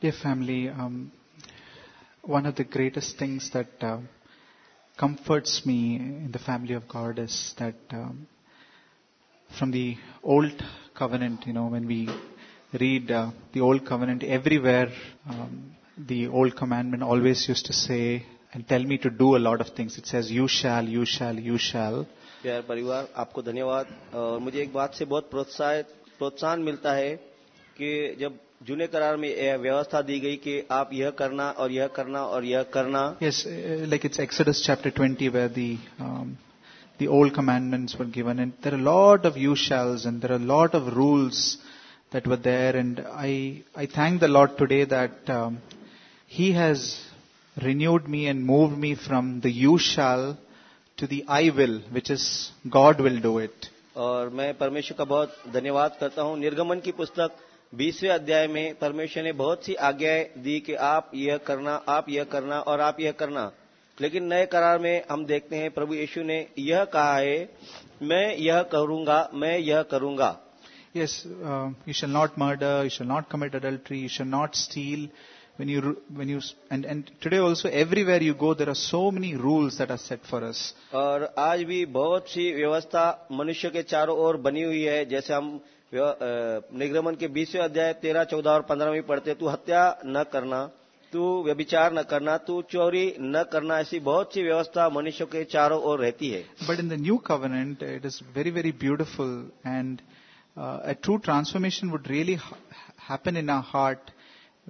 Dear family, um, one of the greatest things that uh, comforts me in the family of God is that um, from the old covenant, you know, when we read uh, the old covenant, everywhere um, the old commandment always used to say and tell me to do a lot of things. It says, "You shall, you shall, you shall." प्यार परिवार आपको धन्यवाद और मुझे एक बात से बहुत प्रोत्साहित प्रोत्साहन मिलता है कि जब जूने करार में यह व्यवस्था दी गई कि आप यह करना और यह करना और यह करना Yes, uh, like it's Exodus chapter 20 where the um, the old commandments were given, and there are a lot of you shalls, and there are a lot of rules that were there, and I I thank the Lord today that um, He has renewed me and moved me from the you shall to the I will, which is God will do it. और मैं परमेश्वर का बहुत धन्यवाद करता हूं निर्गमन की पुस्तक बीसवें अध्याय में परमेश्वर ने बहुत सी आज्ञाएँ दी कि आप यह करना आप यह करना और आप यह करना लेकिन नए करार में हम देखते हैं प्रभु यीशु ने यह कहा है मैं यह करूँगा मैं यह करूँगा Yes, uh, you shall not murder, you shall not commit adultery, you shall not steal. When you, when you, and, and today also everywhere you go, there are so many rules that are set for us. और आज भी बहुत सी व्यवस्था मनुष्य के चारों ओर बनी हुई है जैसे हम निग्रमन के बीसवें अध्याय तेरह, चौदह और पंद्रह में पढ़ते तू हत्या न करना, तू व्यभिचार न करना, तू चोरी न करना ऐसी बहुत सी व्यवस्था मनुष्यों के चारों ओर रहती है। But in the new covenant it is very very beautiful and a true transformation would really happen in our heart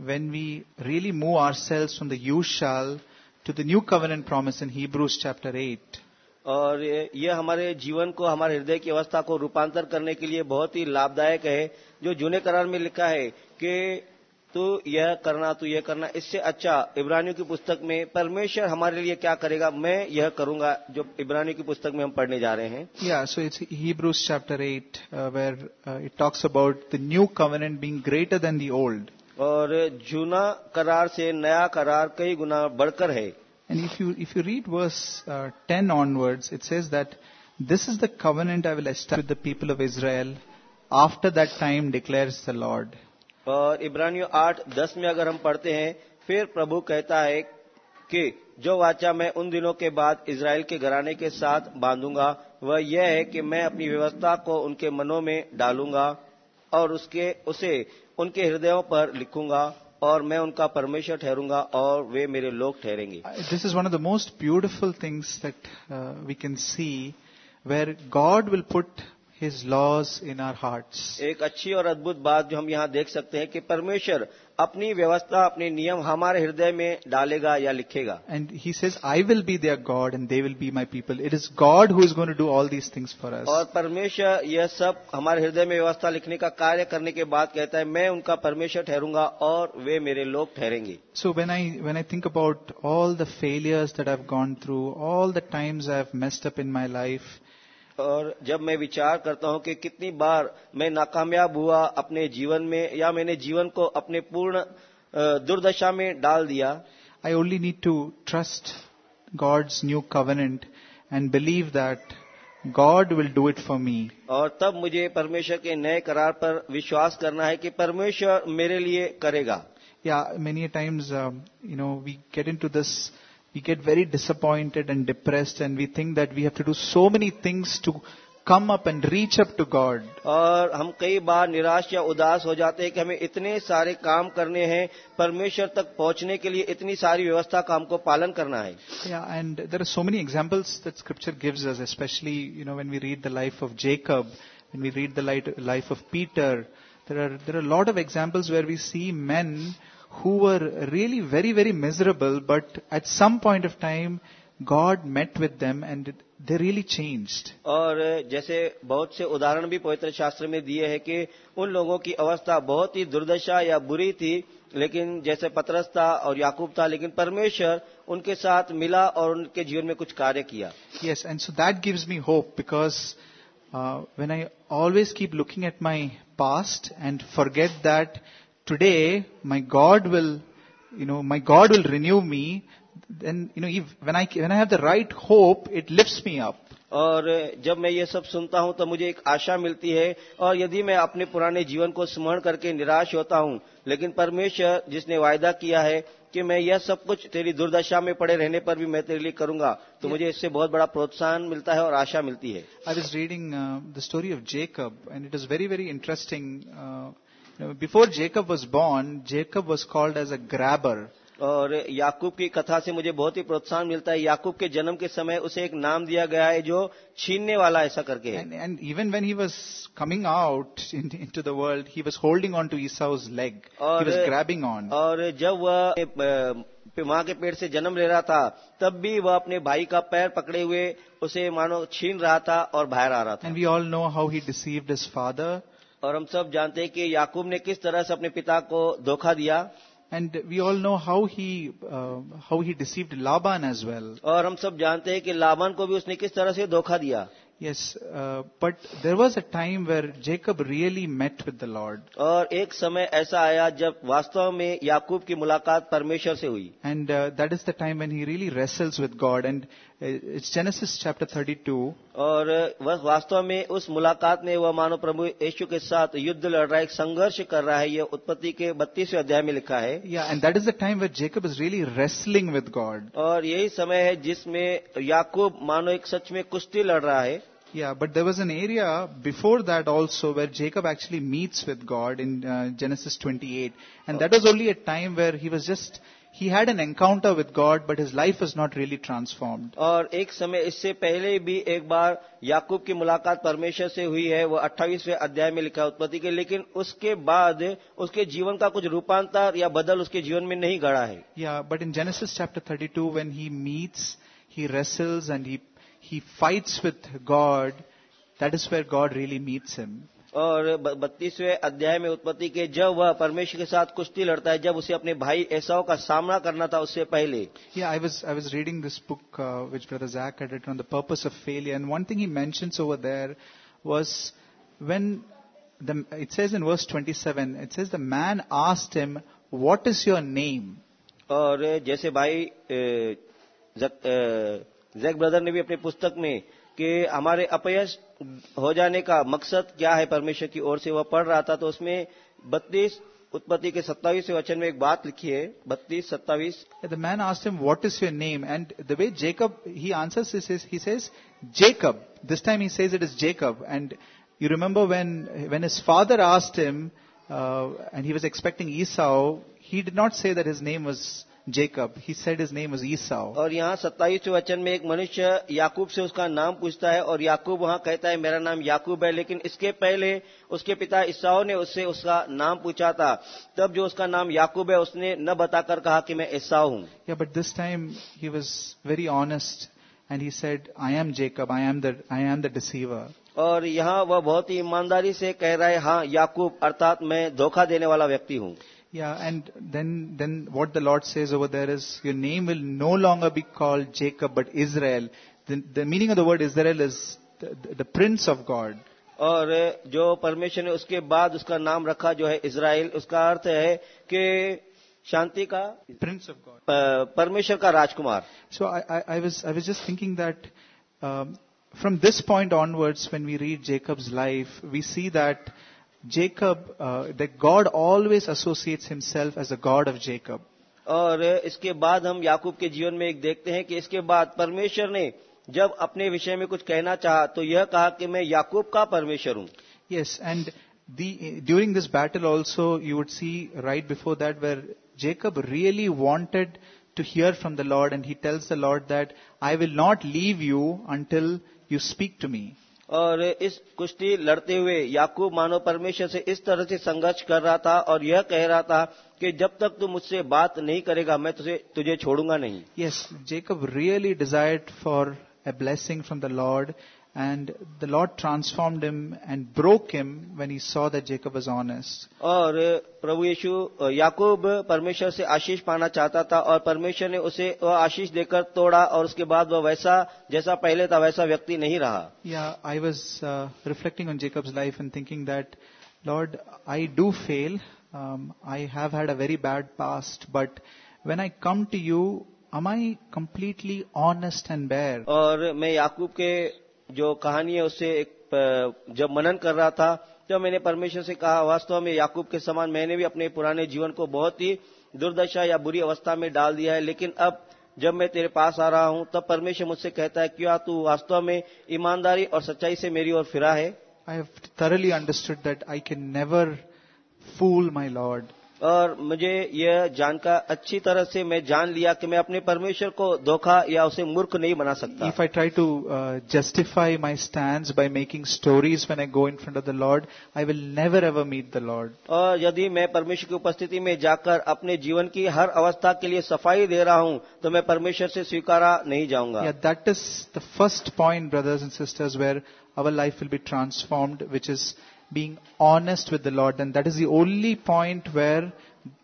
when we really move our cells from the you shall to the new covenant promise in Hebrews chapter eight और ये ये हमारे जीवन को हमारे हृदय की अवस्था को रूपांतर करने के लिए बहुत ही लाभदायक है। जो जूने करार में लिखा है कि तू यह करना तू यह करना इससे अच्छा इब्रानियों की पुस्तक में परमेश्वर हमारे लिए क्या करेगा मैं यह करूँगा जो इब्रानियों की पुस्तक में हम पढ़ने जा रहे हैं। It's Hebrews chapter 8 uh, where uh, it talks about the new covenant being greater than the old. और जूना करार से नया करार कई गुना बढ़कर है। And if you, if you read verse uh, 10 onwards, it says that this is the covenant I will establish with the people of Israel after that time declares the Lord. और इब्रानियों आठ दस में अगर हम पढ़ते हैं फिर प्रभु कहता है कि जो वाचा मैं उन दिनों के बाद इसराइल के घराने के साथ बांधूँगा वह यह है कि मैं अपनी व्यवस्था को उनके मनों में डालूँगा और उसके उसे उनके हृदयों पर लिखूँगा और मैं उनका परमेश्वर ठहरूँगा और वे मेरे लोग ठहरेंगे। This is one of the most beautiful things that we can see where God will put his laws in our heart एक अच्छी और अद्भुत बात जो हम यहाँ देख सकते हैं कि परमेश्वर अपनी व्यवस्था अपने नियम हमारे हृदय में डालेगा या लिखेगा। And he says I will be their God and they will be my people it is God who is going to do all these things for us और परमेश्वर यह सब हमारे हृदय में व्यवस्था लिखने का कार्य करने के बाद कहता है मैं उनका परमेश्वर ठहरूँगा और वे मेरे लोग ठहरेंगे. So when I when I think about all the failures that have gone through all the times I have messed up in my life और जब मैं विचार करता हूँ कि कितनी बार मैं नाकामयाब हुआ अपने जीवन में या मैंने जीवन को अपने पूर्ण दुर्दशा में डाल दिया I only need to trust God's new covenant and believe that God will do it for me और तब मुझे परमेश्वर के नए करार पर विश्वास करना है कि परमेश्वर मेरे लिए करेगा। Many a times, um, you know, we get into this, we get very disappointed and depressed, and we think that we have to do so many things to come up and reach up to God. और हम कई बार निराश या उदास हो जाते हैं कि हमें इतने सारे काम करने हैं परमेश्वर तक पहुंचने के लिए इतनी सारी व्यवस्था का हमको पालन करना है Yeah, and there are so many examples that Scripture gives us, especially you know when we read the life of Jacob, when we read the light- life of Peter. There are there are a lot of examples where we see men who were really very very miserable, but at some point of time, God met with them and it- they really changed. और जैसे बहुत से उदाहरण भी पवित्र शास्त्र में दिए हैं कि उन लोगों की अवस्था बहुत ही दुर्दशा या बुरी थी लेकिन जैसे पतरस था और याकूब था लेकिन परमेश्वर उनके साथ मिला और उनके जीवन में कुछ कार्य किया Yes, and so that gives me hope because uh, when I always keep looking at my past and forget that today my God will you know my God will renew me then you know if, when i when i have the right hope it lifts me up. और जब मैं ये सब सुनता हूँ तो मुझे एक आशा मिलती है और यदि मैं अपने पुराने जीवन को स्मरण करके निराश होता हूँ लेकिन परमेश्वर जिसने वायदा किया है कि मैं यह सब कुछ तेरी दुर्दशा में पड़े रहने पर भी मैं तेरे लिए करूँगा तो मुझे इससे बहुत बड़ा प्रोत्साहन मिलता है और आशा मिलती है। I is reading the story of Jacob and it is very very interesting interesting. Uh, you know, before Jacob was born, Jacob was called as a grabber. और याकूब की कथा से मुझे बहुत ही प्रोत्साहन मिलता है याकूब के जन्म के समय उसे एक नाम दिया गया है जो छीनने वाला ऐसा करके है And, and even when he was coming out in, into the world, he was holding on to Esau's leg. और- he was grabbing on. और जब वह अ, माँ के पेट से जन्म ले रहा था तब भी वह अपने भाई का पैर पकड़े हुए उसे मानो छीन रहा था और बाहर आ रहा था And we all know how he deceived his father. और हम सब जानते हैं कि याकूब ने किस तरह से अपने पिता को धोखा दिया। And we all know how he how he deceived Laban as well और हम सब जानते हैं कि लाबान को भी उसने किस तरह से धोखा दिया। Yes but there was a time where Jacob really met with the Lord और एक समय ऐसा आया जब वास्तव में याकूब की मुलाकात परमेश्वर से हुई। And that is the time when he really wrestles with God and it's Genesis chapter 32. और वह वास्तव में उस मुलाकात में वह मानव प्रभु यीशु के साथ युद्ध लड़ रहा है एक संघर्ष कर रहा है यह उत्पत्ति के बत्तीसवें अध्याय में लिखा है Yeah, and that is the time where Jacob is really wrestling with God. और यही समय है जिसमें याकूब मानो एक सच में कुश्ती लड़ रहा है Yeah, but there was an area before that also where Jacob actually meets with God in uh, Genesis 28. And that was only a time where he was just, he had an encounter with God, but his life was not really transformed. और एक समय इससे पहले भी एक बार याकूब की मुलाकात परमेश्वर से हुई है वो 28वें अध्याय में लिखा है उत्पत्ति के लेकिन उसके बाद उसके जीवन का कुछ रूपांतर या बदल उसके जीवन में नहीं गड़ा है Yeah, but in Genesis chapter 32, when he meets, he wrestles and he, he fights with God, that is where God really meets him. और बत्तीसवें अध्याय में उत्पत्ति के जब वह परमेश्वर के साथ कुश्ती लड़ता है जब उसे अपने भाई ऐसाओं का सामना करना था उससे पहले Yeah, I was I was reading this book uh, which Brother Zach had written on the purpose of failure, and one thing he mentions over there was when the it says in verse 27, it says the man asked him, "What is your name?" और जैसे भाई अ, अ, Jack brother ने भी अपनी पुस्तक में कि हमारे अपयश हो जाने का मकसद क्या है? परमेश्वर की ओर से वह पढ़ रहा था तो उसमें बत्तीस उत्पत्ति के सत्ताईस वचन में एक बात लिखी है, बत्तीस सत्तावीस the man asked him what is your name and the way Jacob he answer he says Jacob this time he says it is Jacob and you remember when when his father asked him and he was expecting Esau he did not say that his name was Jacob. He said his name was Esau. और यहाँ सत्ताईसवें वचन में एक मनुष्य याकूब से उसका नाम पूछता है और याकूब वहाँ कहता है मेरा नाम याकूब है लेकिन इसके पहले उसके पिता ईसाओ ने उससे उसका नाम पूछा था तब जो उसका नाम याकूब है उसने न बताकर कहा कि मैं ईसाओ हूँ Yeah, but this time he was very honest and he said, I am Jacob, I am the, I am the deceiver. और यहाँ वह बहुत ही ईमानदारी से कह रहा है हाँ याकूब अर्थात मैं धोखा देने वाला व्यक्ति हूँ Yeah, and then, then what the Lord says over there is, your name will no longer be called Jacob, but Israel. The, the meaning of the word Israel is the, the, the prince of God. और जो परमेश्वर ने उसके बाद उसका नाम रखा जो है इसराइल उसका अर्थ है कि शांति का Prince of God. प- परमेश्वर का राजकुमार So I, I, I was, I was just thinking that, um, from this point onwards, when we read Jacob's life, we see that Jacob, uh, that God always associates himself as a God of Jacob. और इसके बाद हम याकूब के जीवन में एक देखते हैं कि इसके बाद परमेश्वर ने जब अपने विषय में कुछ कहना चाहा तो यह कहा कि मैं याकूब का परमेश्वर हूँ Yes, and the, during this battle also, you would see right before that where Jacob really wanted to hear from the Lord and he tells the Lord that I will not leave you until you speak to me. और इस कुश्ती लड़ते हुए याकूब मानव परमेश्वर से इस तरह से संघर्ष कर रहा था और यह कह रहा था कि जब तक तू मुझसे बात नहीं करेगा, मैं तुझे तुझे छोड़ूँगा नहीं। Yes Jacob really desired for a blessing from the Lord and the Lord transformed him and broke him when he saw that Jacob was honest. और प्रभु यीशु याकूब परमेश्वर से आशीष पाना चाहता था और परमेश्वर ने उसे वह आशीष देकर तोड़ा और उसके बाद वह वैसा जैसा पहले था वैसा व्यक्ति नहीं रहा Yeah, I was uh, reflecting on Jacob's life and thinking that, Lord, I do fail. Um, I have had a very bad past, but when I come to you, am I completely honest and bare? और मैं याकूब के जो कहानी है, उससे एक जब मनन कर रहा था तो मैंने परमेश्वर से कहा, वास्तव में याकूब के समान मैंने भी अपने पुराने जीवन को बहुत ही दुर्दशा या बुरी अवस्था में डाल दिया है, लेकिन अब जब मैं तेरे पास आ रहा हूँ, तब परमेश्वर मुझसे कहता है, क्या तू वास्तव में ईमानदारी और सच्चाई से मेरी ओर फिरा है आई have thoroughly understood that I can never fool my Lord. और मुझे यह जानकर अच्छी तरह से मैं जान लिया कि मैं अपने परमेश्वर को धोखा या उसे मूर्ख नहीं बना सकता। If I try to justify my stand by making stories when I go in front of the Lord I will never ever meet the Lord और यदि मैं परमेश्वर की उपस्थिति में जाकर अपने जीवन की हर अवस्था के लिए सफ़ाई दे रहा हूँ तो मैं परमेश्वर से स्वीकारा नहीं जाऊँगा। That is the first point brothers and sisters where our life will be transformed which is being honest with the Lord, and that is the only point where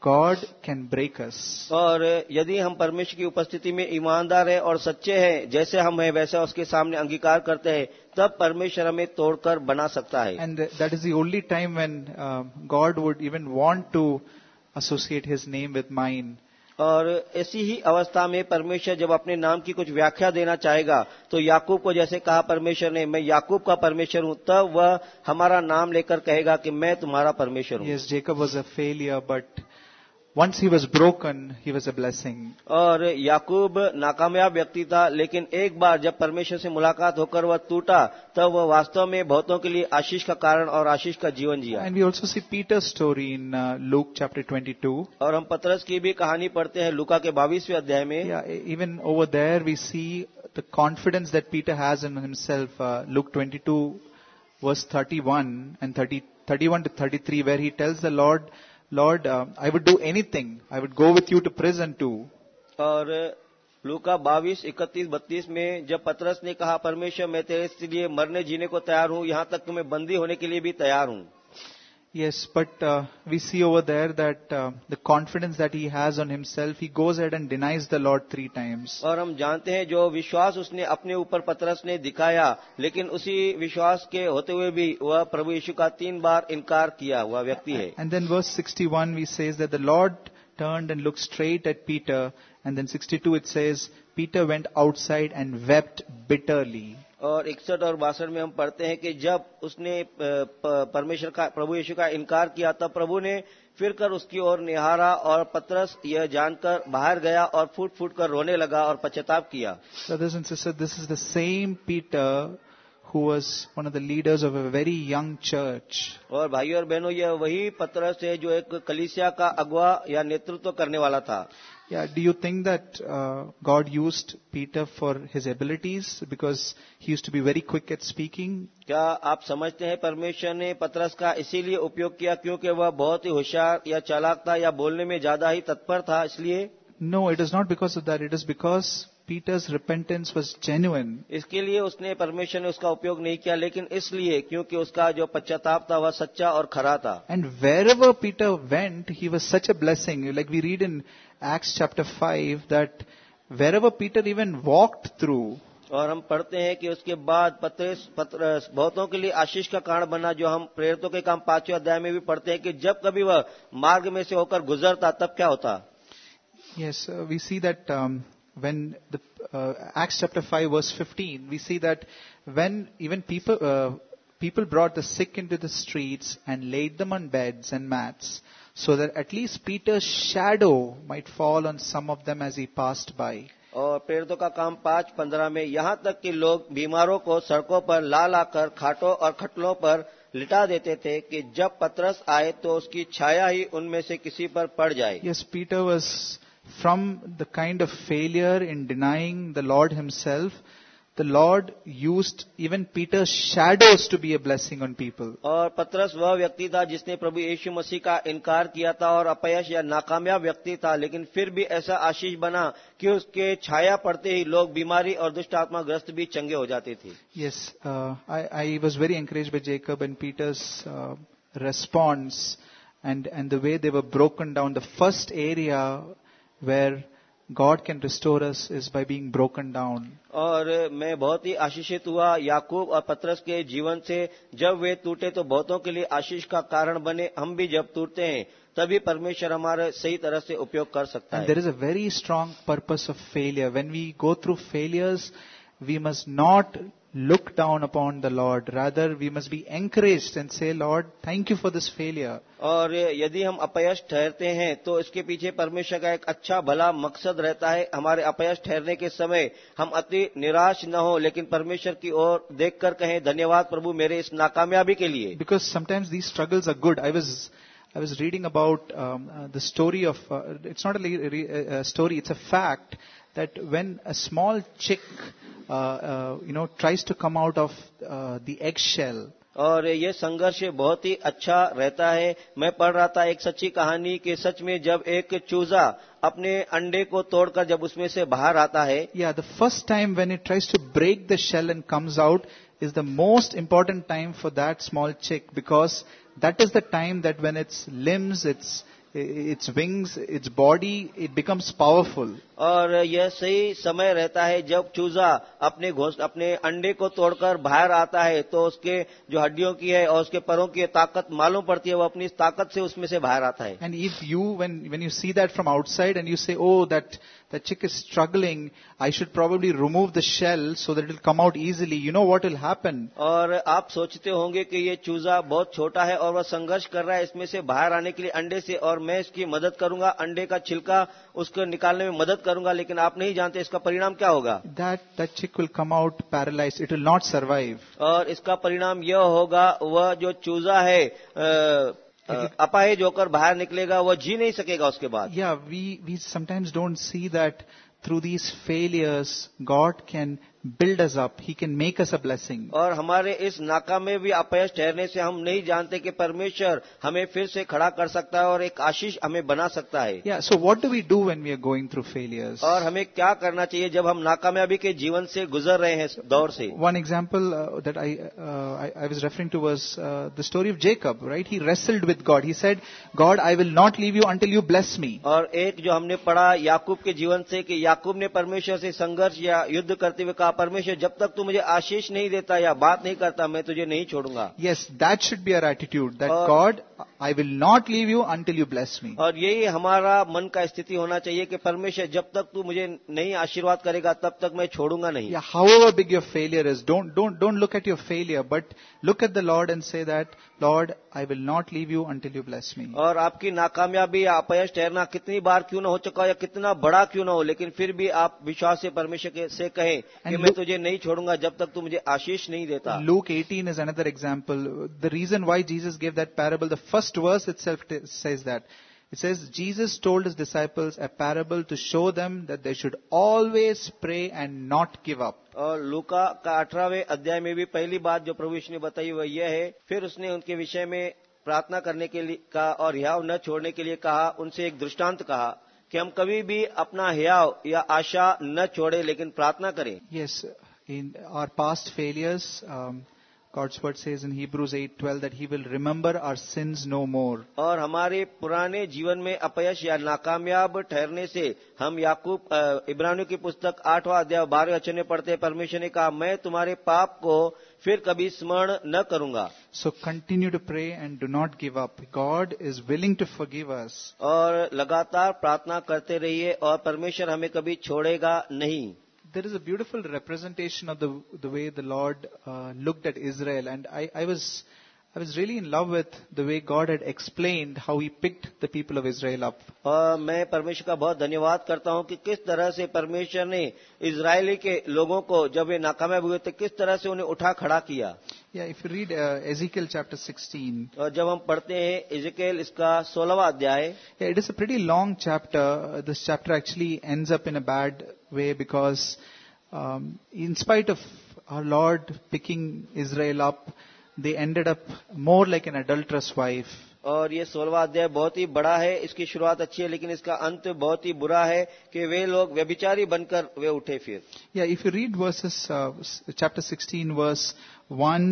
God can break us. और यदि हम परमेश्वर की उपस्थिति में ईमानदार है और सच्चे हैं जैसे हम हैं वैसे उसके सामने अंगीकार करते हैं तब परमेश्वर हमें तोड़कर बना सकता है and that is the only time when God would even want to associate his name with mind और ऐसी ही अवस्था में परमेश्वर जब अपने नाम की कुछ व्याख्या देना चाहेगा तो याकूब को जैसे कहा परमेश्वर ने, मैं याकूब का परमेश्वर हूँ, तब वह हमारा नाम लेकर कहेगा कि मैं तुम्हारा परमेश्वर हूँ। Jacob was a failure but once he was broken, he was a blessing. और याकूब नाकामयाब व्यक्ति था लेकिन एक बार जब परमेश्वर से मुलाकात होकर वह टूटा तब वह वास्तव में बहुतों के लिए आशीष का कारण और आशीष का जीवन जिया And we also see Peter's story in uh, Luke chapter 22. और हम पतरस की भी कहानी पढ़ते हैं लुका के बाईसवें अध्याय में Yeah, e- even over there we see the confidence that Peter has in himself. Uh, Luke 22 verse 31 and 30, 31 to 33 where he tells the Lord, Lord, I would do do anything. I would go with you to prison too. और लूका बाईस इकतीस बत्तीस में जब पतरस ने कहा परमेश्वर मैं तेरे लिए मरने जीने को तैयार हूँ यहाँ तक कि मैं बंदी होने के लिए भी तैयार हूँ Yes, but uh, we see over there that uh, the confidence that he has on himself, he goes ahead and denies the Lord three times. और हम जानते हैं जो विश्वास उसने अपने ऊपर पतरस ने दिखाया लेकिन उसी विश्वास के होते हुए भी वह प्रभु यीशु का तीन बार इनकार किया हुआ व्यक्ति है And then verse 61 we says that the Lord turned and looked straight at Peter and then 62 it says Peter went outside and wept bitterly. और इकसठ और बासठ में हम पढ़ते हैं कि जब उसने परमेश्वर का प्रभु यीशु का इनकार किया तब प्रभु ने फिर कर उसकी ओर निहारा और पतरस यह जानकर बाहर गया और फूट फूट कर रोने लगा और पश्चाताप किया Brothers and sisters, this is the same Peter who was one of the leaders of a very young church. और भाइयों और बहनों यह वही पतरस है जो एक कलिसिया का अगवा या नेतृत्व करने वाला था Yeah, do you think that uh, God used Peter for his abilities because he used to be very quick at speaking? क्या आप समझते हैं परमेश्वर ने पतरस का इसीलिए उपयोग किया क्योंकि वह बहुत ही होशियार या चालाक था या बोलने में ज्यादा ही तत्पर था इसलिए No, it is not because of that. It is because Peter's repentance was genuine. इसके लिए उसने परमेश्वर ने उसका उपयोग नहीं किया लेकिन इसलिए क्योंकि उसका जो पश्चाताप था वह सच्चा और खरा था And wherever Peter went, he was such a blessing. Like we read in Acts chapter 5 that wherever Peter even walked through, और हम पढ़ते हैं कि उसके बाद पत्रस पत्रस बहुतों के लिए आशीष का कारण बना जो हम प्रेरितों के काम पाँचवें अध्याय में भी पढ़ते हैं कि जब कभी वह मार्ग में से होकर गुजरता तब क्या होता yes, uh, we see that um, when the uh, Acts chapter 5 verse 15, we see that when even people, uh, people brought the sick into the streets and laid them on beds and mats, so that at least Peter's shadow might fall on some of them as he passed by. और प्रेरितों का काम पांच पंद्रह में यहाँ तक कि लोग बीमारों को सड़कों पर ला लाकर खाटों और खटलों पर लिटा देते थे कि जब पतरस आए तो उसकी छाया ही उनमें से किसी पर पड़ जाए Yes, Peter was from the kind of failure in denying the Lord himself. The Lord used even Peter's shadows to be a blessing on people. और पतरस वह व्यक्ति था जिसने प्रभु यीशु मसीह का इनकार किया था और अपयश या नाकामयाब व्यक्ति था लेकिन फिर भी ऐसा आशीष बना कि उसके छाया पड़ते ही लोग बीमारी और दुष्ट आत्मा ग्रस्त भी चंगे हो जाते थे Yes, uh, I, I was very encouraged by Jacob and Peter's uh, response and, and the way they were broken down. where God can restore us is by being broken down. और मैं बहुत ही आशीषित हुआ याकूब और पत्रस के जीवन से। जब वे टूटे तो बहुतों के लिए आशीष का कारण बने। हम भी जब टूटते हैं तभी परमेश्वर हमारे सही तरह से उपयोग कर सकता है। There is a very strong purpose of failure when we go through failures we must not look down upon the Lord. Rather, we must be encouraged and say, Lord, thank you for this failure. और यदि हम अपयश ठहरते हैं तो इसके पीछे परमेश्वर का एक अच्छा भला मकसद रहता है हमारे अपयश ठहरने के समय हम अति निराश न हो लेकिन परमेश्वर की ओर देखकर कहें धन्यवाद प्रभु मेरे इस नाकामयाबी के लिए Because sometimes these struggles are good. I was, I was reading about um, uh, the story of, uh, it's not a, a story, it's a fact that when a small chick, uh, uh, you know, tries to come out of uh, the eggshell, और ये संघर्ष बहुत ही अच्छा रहता है मैं पढ़ रहा था एक सच्ची कहानी कि सच में जब एक चूजा अपने अंडे को तोड़कर जब उसमें से बाहर आता है yeah, the first time when it tries to break the shell and comes out is the most important time for that small chick because that is the time that when its limbs, its, its wings its body it becomes powerful और यह सही समय रहता है जब चूजा अपने घोष अपने अंडे को तोड़कर बाहर आता है तो उसके जो हड्डियों की है और उसके परों की ताकत मालूम पड़ती है वो अपनी ताकत से उसमें से बाहर आता है। And if you, when, when you see that from outside and you say, oh, that, that chick is struggling, I should probably remove the shell so that it will come out easily, you know what will happen? और आप सोचते होंगे कि ये चूजा बहुत छोटा है और वह संघर्ष कर रहा है इसमें से बाहर आने के लिए अंडे से और मैं इसकी मदद करूँगा अंडे का छिलका उसको निकालने में मदद करूँगा लेकिन आप नहीं जानते इसका परिणाम क्या होगा That, that chick will come out paralyzed. It will not survive. और इसका परिणाम यह होगा वह जो चूजा है अ, अ, अपाहे होकर बाहर निकलेगा वो जी नहीं सकेगा उसके बाद या we we sometimes don't see that through these failures God can build us up he can make us a blessing और हमारे इस नाका में भी अपय ठहरने से हम नहीं जानते कि परमेश्वर हमें फिर से खड़ा कर सकता है और एक आशीष हमें बना सकता है। So what do we do when we are going through failures और हमें क्या करना चाहिए जब हम नाका में अभी के जीवन से गुजर रहे हैं दौर से? One example that I was referring to verse the story of Jacob right he wrestled with God he said God I will not leave you until you bless me और एक जो हमने पढ़ा याकूब के जीवन से कि याकूब ने परमेश्वर से संघर्ष या युद्ध करते हुए कहा कहा परमेश्वर जब तक तू मुझे आशीष नहीं देता या बात नहीं करता मैं तुझे नहीं छोड़ूँगा। Yes that should be our attitude that God I will not leave you until you bless me और यही हमारा मन का स्थिति होना चाहिए कि परमेश्वर जब तक तू मुझे नहीं आशीर्वाद करेगा तब तक मैं छोड़ूँगा नहीं। However big your failure is don't don't don't look at your failure but look at the Lord and say that Lord I will not leave you until you bless me और आपकी नाकामयाबी या अपयश ठहरना कितनी बार क्यों ना हो चुका हो या कितना बड़ा क्यों ना हो लेकिन फिर भी आप विश्वास से परमेश्वर से कहें मैं तुझे नहीं छोड़ूँगा जब तक तू मुझे आशीष नहीं देता। Luke 18 is another example the reason why Jesus give that parable the first verse itself says that it says Jesus told his disciples a parable to show them that they should always pray and not give up और लूका का अठारहवें अध्याय में भी पहली बात जो प्रभु ने बताई वह यह है फिर उसने उनके विषय में प्रार्थना करने के लिए कहा और रिहाव न छोड़ने के लिए कहा उनसे एक दृष्टांत कहा। कि हम कभी भी अपना हयाव या आशा न छोड़े लेकिन प्रार्थना करें। Yes in our past um, God's word says in Hebrews 8:12 that He will remember our sins no more. और हमारे पुराने जीवन में अपयश या नाकामयाब ठहरने से हम याकूब इब्रानियों की पुस्तक आठवां अध्याय बारह वचन में पढ़ते हैं परमेश्वर ने कहा मैं तुम्हारे पाप को फिर कभी स्मरण न करूँगा So continue to pray and do not give up. God is willing to forgive us. और लगातार प्रार्थना करते रहिए और परमेश्वर हमें कभी छोड़ेगा नहीं There is a beautiful representation of the the way the Lord uh, looked at Israel, and I, I was I was really in love with the way God had explained how He picked the people of Israel up. और मैं परमेश्वर का बहुत धन्यवाद करता हूं कि किस तरह से परमेश्वर ने इज़राइली के लोगों को जब वे नाकामयाब हुए थे किस तरह से उन्हें उठा खड़ा किया Yeah, if you read uh, Ezekiel chapter 16, और जब हम पढ़ते हैं इजकेल इसका सोलहवा अध्याय yeah, it is a pretty long chapter. Uh, This chapter actually ends up in a bad way because, um, in spite of our Lord picking Israel up, they ended up more like an adulterous wife. और ये सोलवा अध्याय बहुत ही बड़ा है इसकी शुरुआत अच्छी है लेकिन इसका अंत बहुत ही बुरा है कि वे लोग व्यभिचारी बनकर वे उठे फिर Yeah, if you read verses, uh, s- chapter 16, verse 1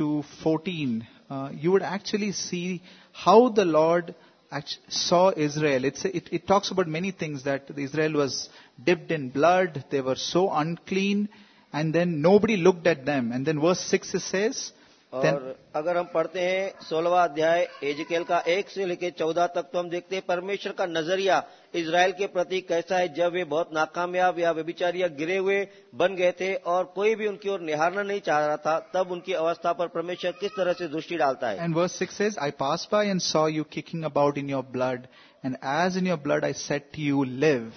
to 14, uh, you would actually see how the Lord act- saw Israel. It's, it, it talks about many things that Israel was dipped in blood. They were so unclean. And then nobody looked at them. And then verse 6 says, और अगर हम पढ़ते हैं सोलवा अध्याय एजकेल का एक से लेकर चौदह तक तो हम देखते हैं परमेश्वर का नज़रिया इसराइल के प्रति कैसा है जब वे बहुत नाकामयाब या व्यभिचारिया गिरे हुए बन गए थे और कोई भी उनकी ओर निहारना नहीं चाह रहा था तब उनकी अवस्था पर परमेश्वर किस तरह से दृष्टि डालता है and verse six I pass by and saw you kicking about in your blood and as in your blood I set you live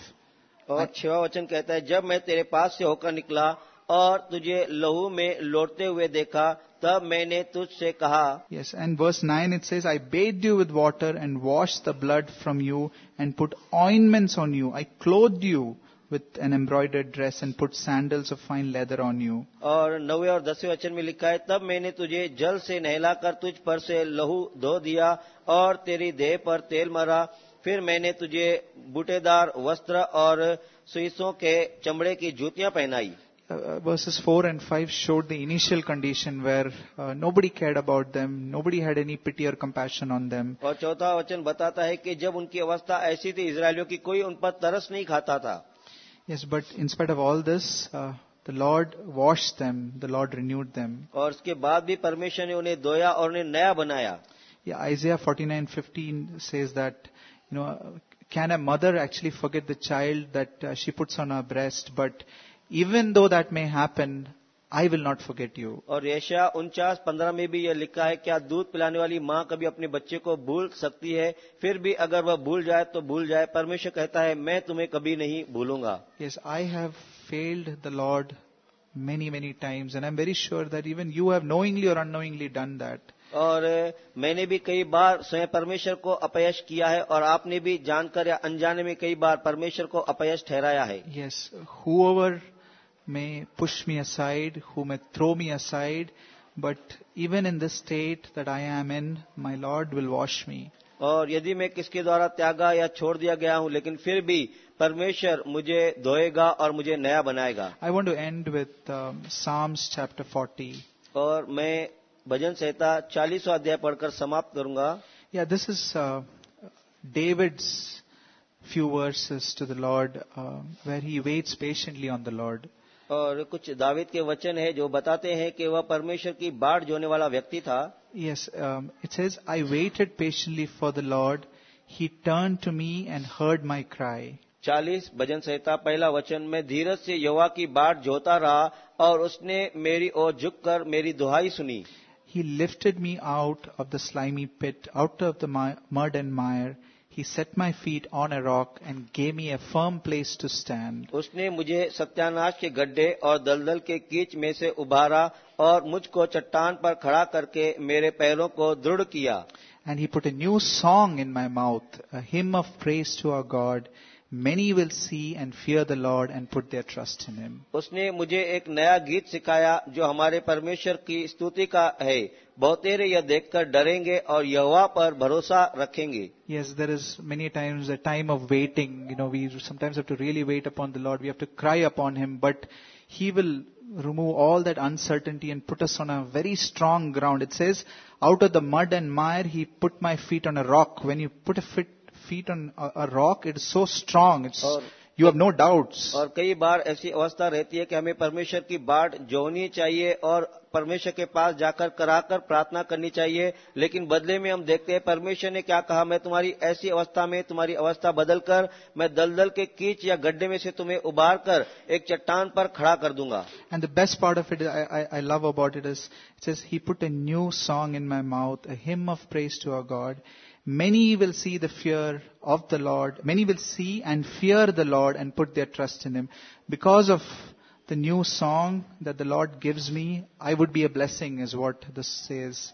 और छवा वचन कहता है जब मैं तेरे पास से होकर निकला और तुझे लहू में लौटते हुए देखा तब मैंने तुझसे कहा yes and verse nine it says I bathed you with water and wash the blood from you and put ointments on you I clothe you with an embroidered dress and put sandals of fine leather on you और नवे और दसवें वचन में लिखा है तब मैंने तुझे जल से नहलाकर तुझ पर से लहू धो दिया और तेरी देह पर तेल मरा फिर मैंने तुझे बूटेदार वस्त्र और सुईसों के चमड़े की जूतियाँ पहनाई Uh, verses 4 and 5 showed the initial condition where uh, nobody cared about them, nobody had any pity or compassion on them. और चौथा वचन बताता है कि जब उनकी अवस्था ऐसी थी इसराइलियों की कोई उन पर तरस नहीं खाता था Yes, but in spite of all this, uh, the Lord washed them, the Lord renewed them. और उसके बाद भी परमेश्वर ने उन्हें धोया और उन्हें नया बनाया Yeah, Isaiah 49:15 says that, you know, can a mother actually forget the child that uh, she puts on her breast? But even though that may happen, I will not forget you. और यशा उनचास पंद्रह में भी यह लिखा है क्या दूध पिलाने वाली माँ कभी अपने बच्चे को भूल सकती है फिर भी अगर वह भूल जाए तो भूल जाए परमेश्वर कहता है मैं तुम्हें कभी नहीं भूलूंगा Yes, I have failed the Lord many, many times, and I'm very sure that even you have knowingly or unknowingly done that. और मैंने भी कई बार स्वयं परमेश्वर को अपयश किया है और आपने भी जानकर या अनजाने में कई बार परमेश्वर को अपयश ठहराया है। Yes, whoever may push me aside, who may throw me aside, but even in the state that I am in, my Lord will wash me और यदि मैं किसके द्वारा त्यागा या छोड़ दिया गया हूँ लेकिन फिर भी परमेश्वर मुझे धोएगा और मुझे नया बनाएगा। I want to end with Psalms chapter 40. और मैं भजन संहिता चालीसो अध्याय पढ़कर समाप्त करूँगा। या this is David few verses to the Lord where he waits patiently on the Lord और कुछ दावेद के वचन है जो बताते हैं कि वह परमेश्वर की बाढ़ जोने वाला व्यक्ति था। Yes it's says I waited patiently for the Lord he turn to me and heard my cry चालीस भजन संहिता पहला वचन में धीरज से युवा की बाढ़ जोता रहा और उसने मेरी ओर झुककर मेरी दुहाई सुनी। He lifted me out of the slimy pit, out of the mi- mud and mire. He set my feet on a rock and gave me a firm place to stand. उसने मुझे सत्यानाश के गड्ढे और दलदल के कीच में से उबारा और मुझको चट्टान पर खड़ा करके मेरे पैरों को दृढ़ किया And he put a new song in my mouth, a hymn of praise to our God. Many will see and fear the Lord and put their trust in him. उसने मुझे एक नया गीत सिखाया जो हमारे परमेश्वर की स्तुति का है बहुतेरे यह देखकर डरेंगे और यहोवा पर भरोसा रखेंगे Yes, there is many times a time of waiting. You know, we sometimes have to really wait upon the Lord. We have to cry upon Him, but He will remove all that uncertainty and put us on a very strong ground. It says, out of the mud and mire, He put my feet on a rock. When you put a fit, feet on a, a rock, it is so strong. It's, Or- you have no doubts. और कई बार ऐसी अवस्था रहती है कि हमें परमेश्वर की बाट जोनी चाहिए और परमेश्वर के पास जाकर कराकर प्रार्थना करनी चाहिए लेकिन बदले में हम देखते हैं परमेश्वर ने क्या कहा मैं तुम्हारी ऐसी अवस्था में तुम्हारी अवस्था बदलकर मैं दलदल के कीच या गड्ढे में से तुम्हें उबार कर एक चट्टान पर खड़ा कर दूँगा And the best part of it, I, I, I love about it is, it says, He put a new song in my mouth, a hymn of praise to our God. Many will see the fear of the Lord. Many will see and fear the Lord and put their trust in Him. Because of the new song that the Lord gives me, I would be a blessing, is what this says.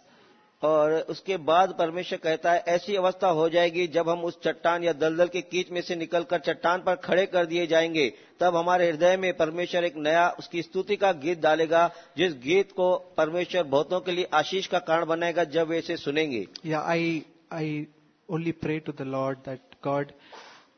और उसके बाद परमेश्वर कहता है ऐसी अवस्था हो जाएगी जब हम उस चट्टान या दलदल के कीच में से निकलकर चट्टान पर खड़े कर दिए जाएंगे तब हमारे हृदय में परमेश्वर एक नया उसकी स्तुति का गीत डालेगा जिस गीत को परमेश्वर बहुतों के लिए आशीष का कारण बनाएगा जब वे इसे सुनेंगे Yeah, I, I only pray to the Lord that God,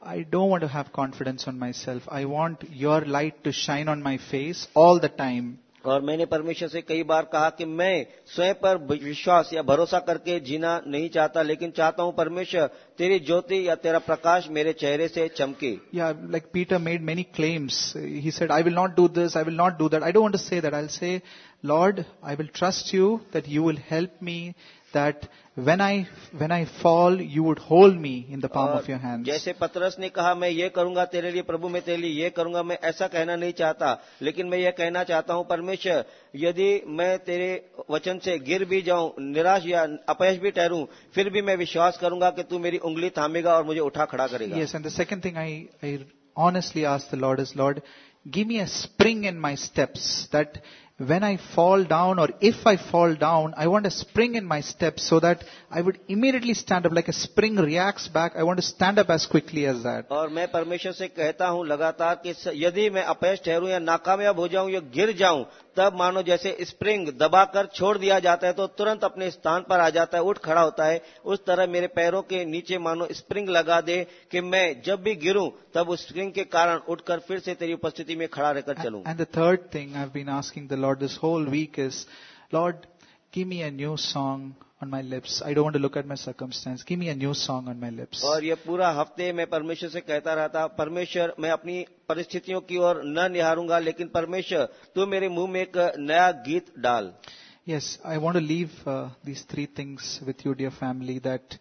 I don't want to have confidence on myself. I want your light to shine on my face all the time. और मैंने परमेश्वर से कई बार कहा कि मैं स्वयं पर विश्वास या भरोसा करके जीना नहीं चाहता लेकिन चाहता हूं परमेश्वर तेरी ज्योति या तेरा प्रकाश मेरे चेहरे से चमके Yeah, like Peter made many claims. He said, I will not do this, I will not do that. I don't want to say that. I'll say, Lord, I will trust you that you will help me, that when I, when I fall, you would hold me in the palm of your hands. जैसे पतरस ने कहा मैं ये करूँगा तेरे लिए प्रभु मैं तेरे लिए ये करूँगा मैं ऐसा कहना नहीं चाहता लेकिन मैं ये कहना चाहता हूँ परमेश्वर यदि मैं तेरे वचन से गिर भी जाऊँ निराश या अपयश भी ठहरूं फिर भी मैं विश्वास करूँगा कि तू मेरी उंगली थामेगा और मुझे उठा खड़ा करेगा Yes, and the second thing I, I honestly ask the Lord is, Lord, give me a spring in my steps that when I fall down or if I fall down, I want a spring in my steps so that I would immediately stand up like a spring reacts back. I want to stand up as quickly as that. और मैं परमेश्वर से कहता हूँ लगातार कि यदि मैं अपयश ठहरूं या नाकामयाब हो जाऊँ या गिर जाऊँ तब मानो जैसे स्प्रिंग दबाकर छोड़ दिया जाता है तो तुरंत अपने स्थान पर आ जाता है उठ खड़ा होता है उस तरह मेरे पैरों के नीचे मानो स्प्रिंग लगा दे कि मैं जब भी गिरूं तब उस स्प्रिंग के कारण उठकर फिर से तेरी उपस्थिति में खड़ा रहकर चलूँ And the third thing I've been asking the Lord this whole week is, Lord, give me a new song on my lips. I don't want to look at my circumstance. Give me a new song on my lips. और ये पूरा हफ्ते मैं परमेश्वर से कहता रहता परमेश्वर मैं अपनी परिस्थितियों की ओर न निहारूंगा लेकिन परमेश्वर तू मेरे मुंह में एक नया गीत डाल Yes, I want to leave uh, these three things with you, dear family, that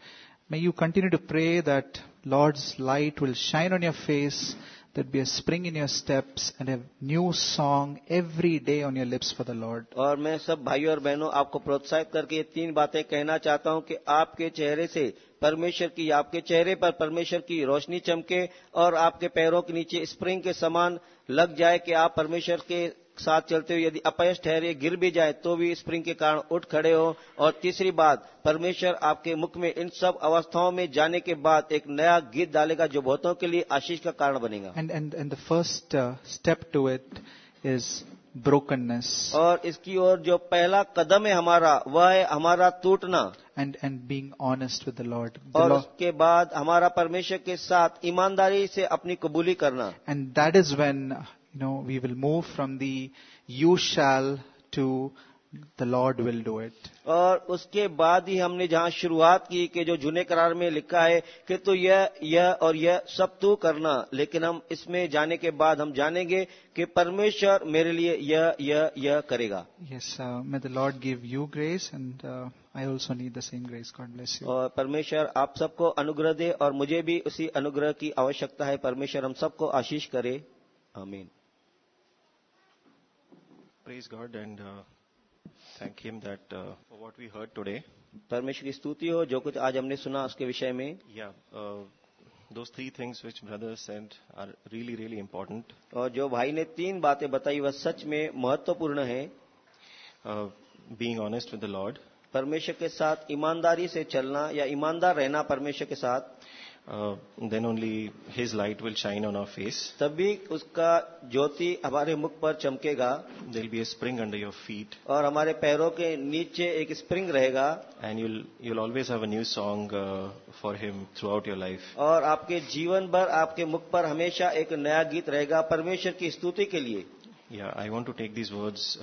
may you continue to pray that Lord's light will shine on your face, That be a spring in your steps, and a new song every day on your lips for the Lord. और मैं सब भाइयों और बहनों आपको प्रोत्साहित करके ये तीन बातें कहना चाहता हूँ कि आपके चेहरे से परमेश्वर की आपके चेहरे पर परमेश्वर की रोशनी चमके और आपके पैरों के नीचे स्प्रिंग के समान लग जाए कि आप परमेश्वर के साथ चलते हुए यदि अपयश ठहरे गिर भी जाए तो भी स्प्रिंग के कारण उठ खड़े हो। और तीसरी बात परमेश्वर आपके मुख में इन सब अवस्थाओं में जाने के बाद एक नया गीत डालेगा जो बहुतों के लिए आशीष का कारण बनेगा। And the first uh, step to it is और इसकी ओर जो पहला कदम है हमारा वह है हमारा टूटना। And being honest with the Lord. The और उसके बाद हमारा परमेश्वर के साथ ईमानदारी से अपनी कबूली करना। And that is when, you know, we will move from the you shall to the Lord will do it. और उसके बाद ही हमने जहाँ शुरुआत की कि जो जूने करार में लिखा है कि तो यह यह और यह सब तू करना लेकिन हम इसमें जाने के बाद हम जानेंगे कि परमेश्वर मेरे लिए यह यह यह करेगा may the Lord give you grace and uh, I also need the same grace. God bless you. और परमेश्वर आप सबको अनुग्रह दे और मुझे भी उसी अनुग्रह की आवश्यकता है परमेश्वर हम सबको आशीष करे आमीन Praise God and uh, thank Him that uh, for what we heard today. परमेश्वर की स्तुति हो जो कुछ आज हमने सुना उसके विषय में Yeah, uh, those three things which brother said are really, really important. और जो भाई ने तीन बातें बताई वह सच में महत्वपूर्ण है Uh, being honest with the Lord, परमेश्वर के साथ ईमानदारी से चलना या ईमानदार रहना परमेश्वर के साथ then only his light will shine on our face तभी उसका ज्योति हमारे मुख पर चमकेगा। Will be a spring under your feet और हमारे पैरों के नीचे एक स्प्रिंग रहेगा। And you'll you'll always have a new song for him throughout your life और आपके जीवन भर आपके मुख पर हमेशा एक नया गीत रहेगा परमेश्वर की स्तुति के लिए। Yeah I want to take these words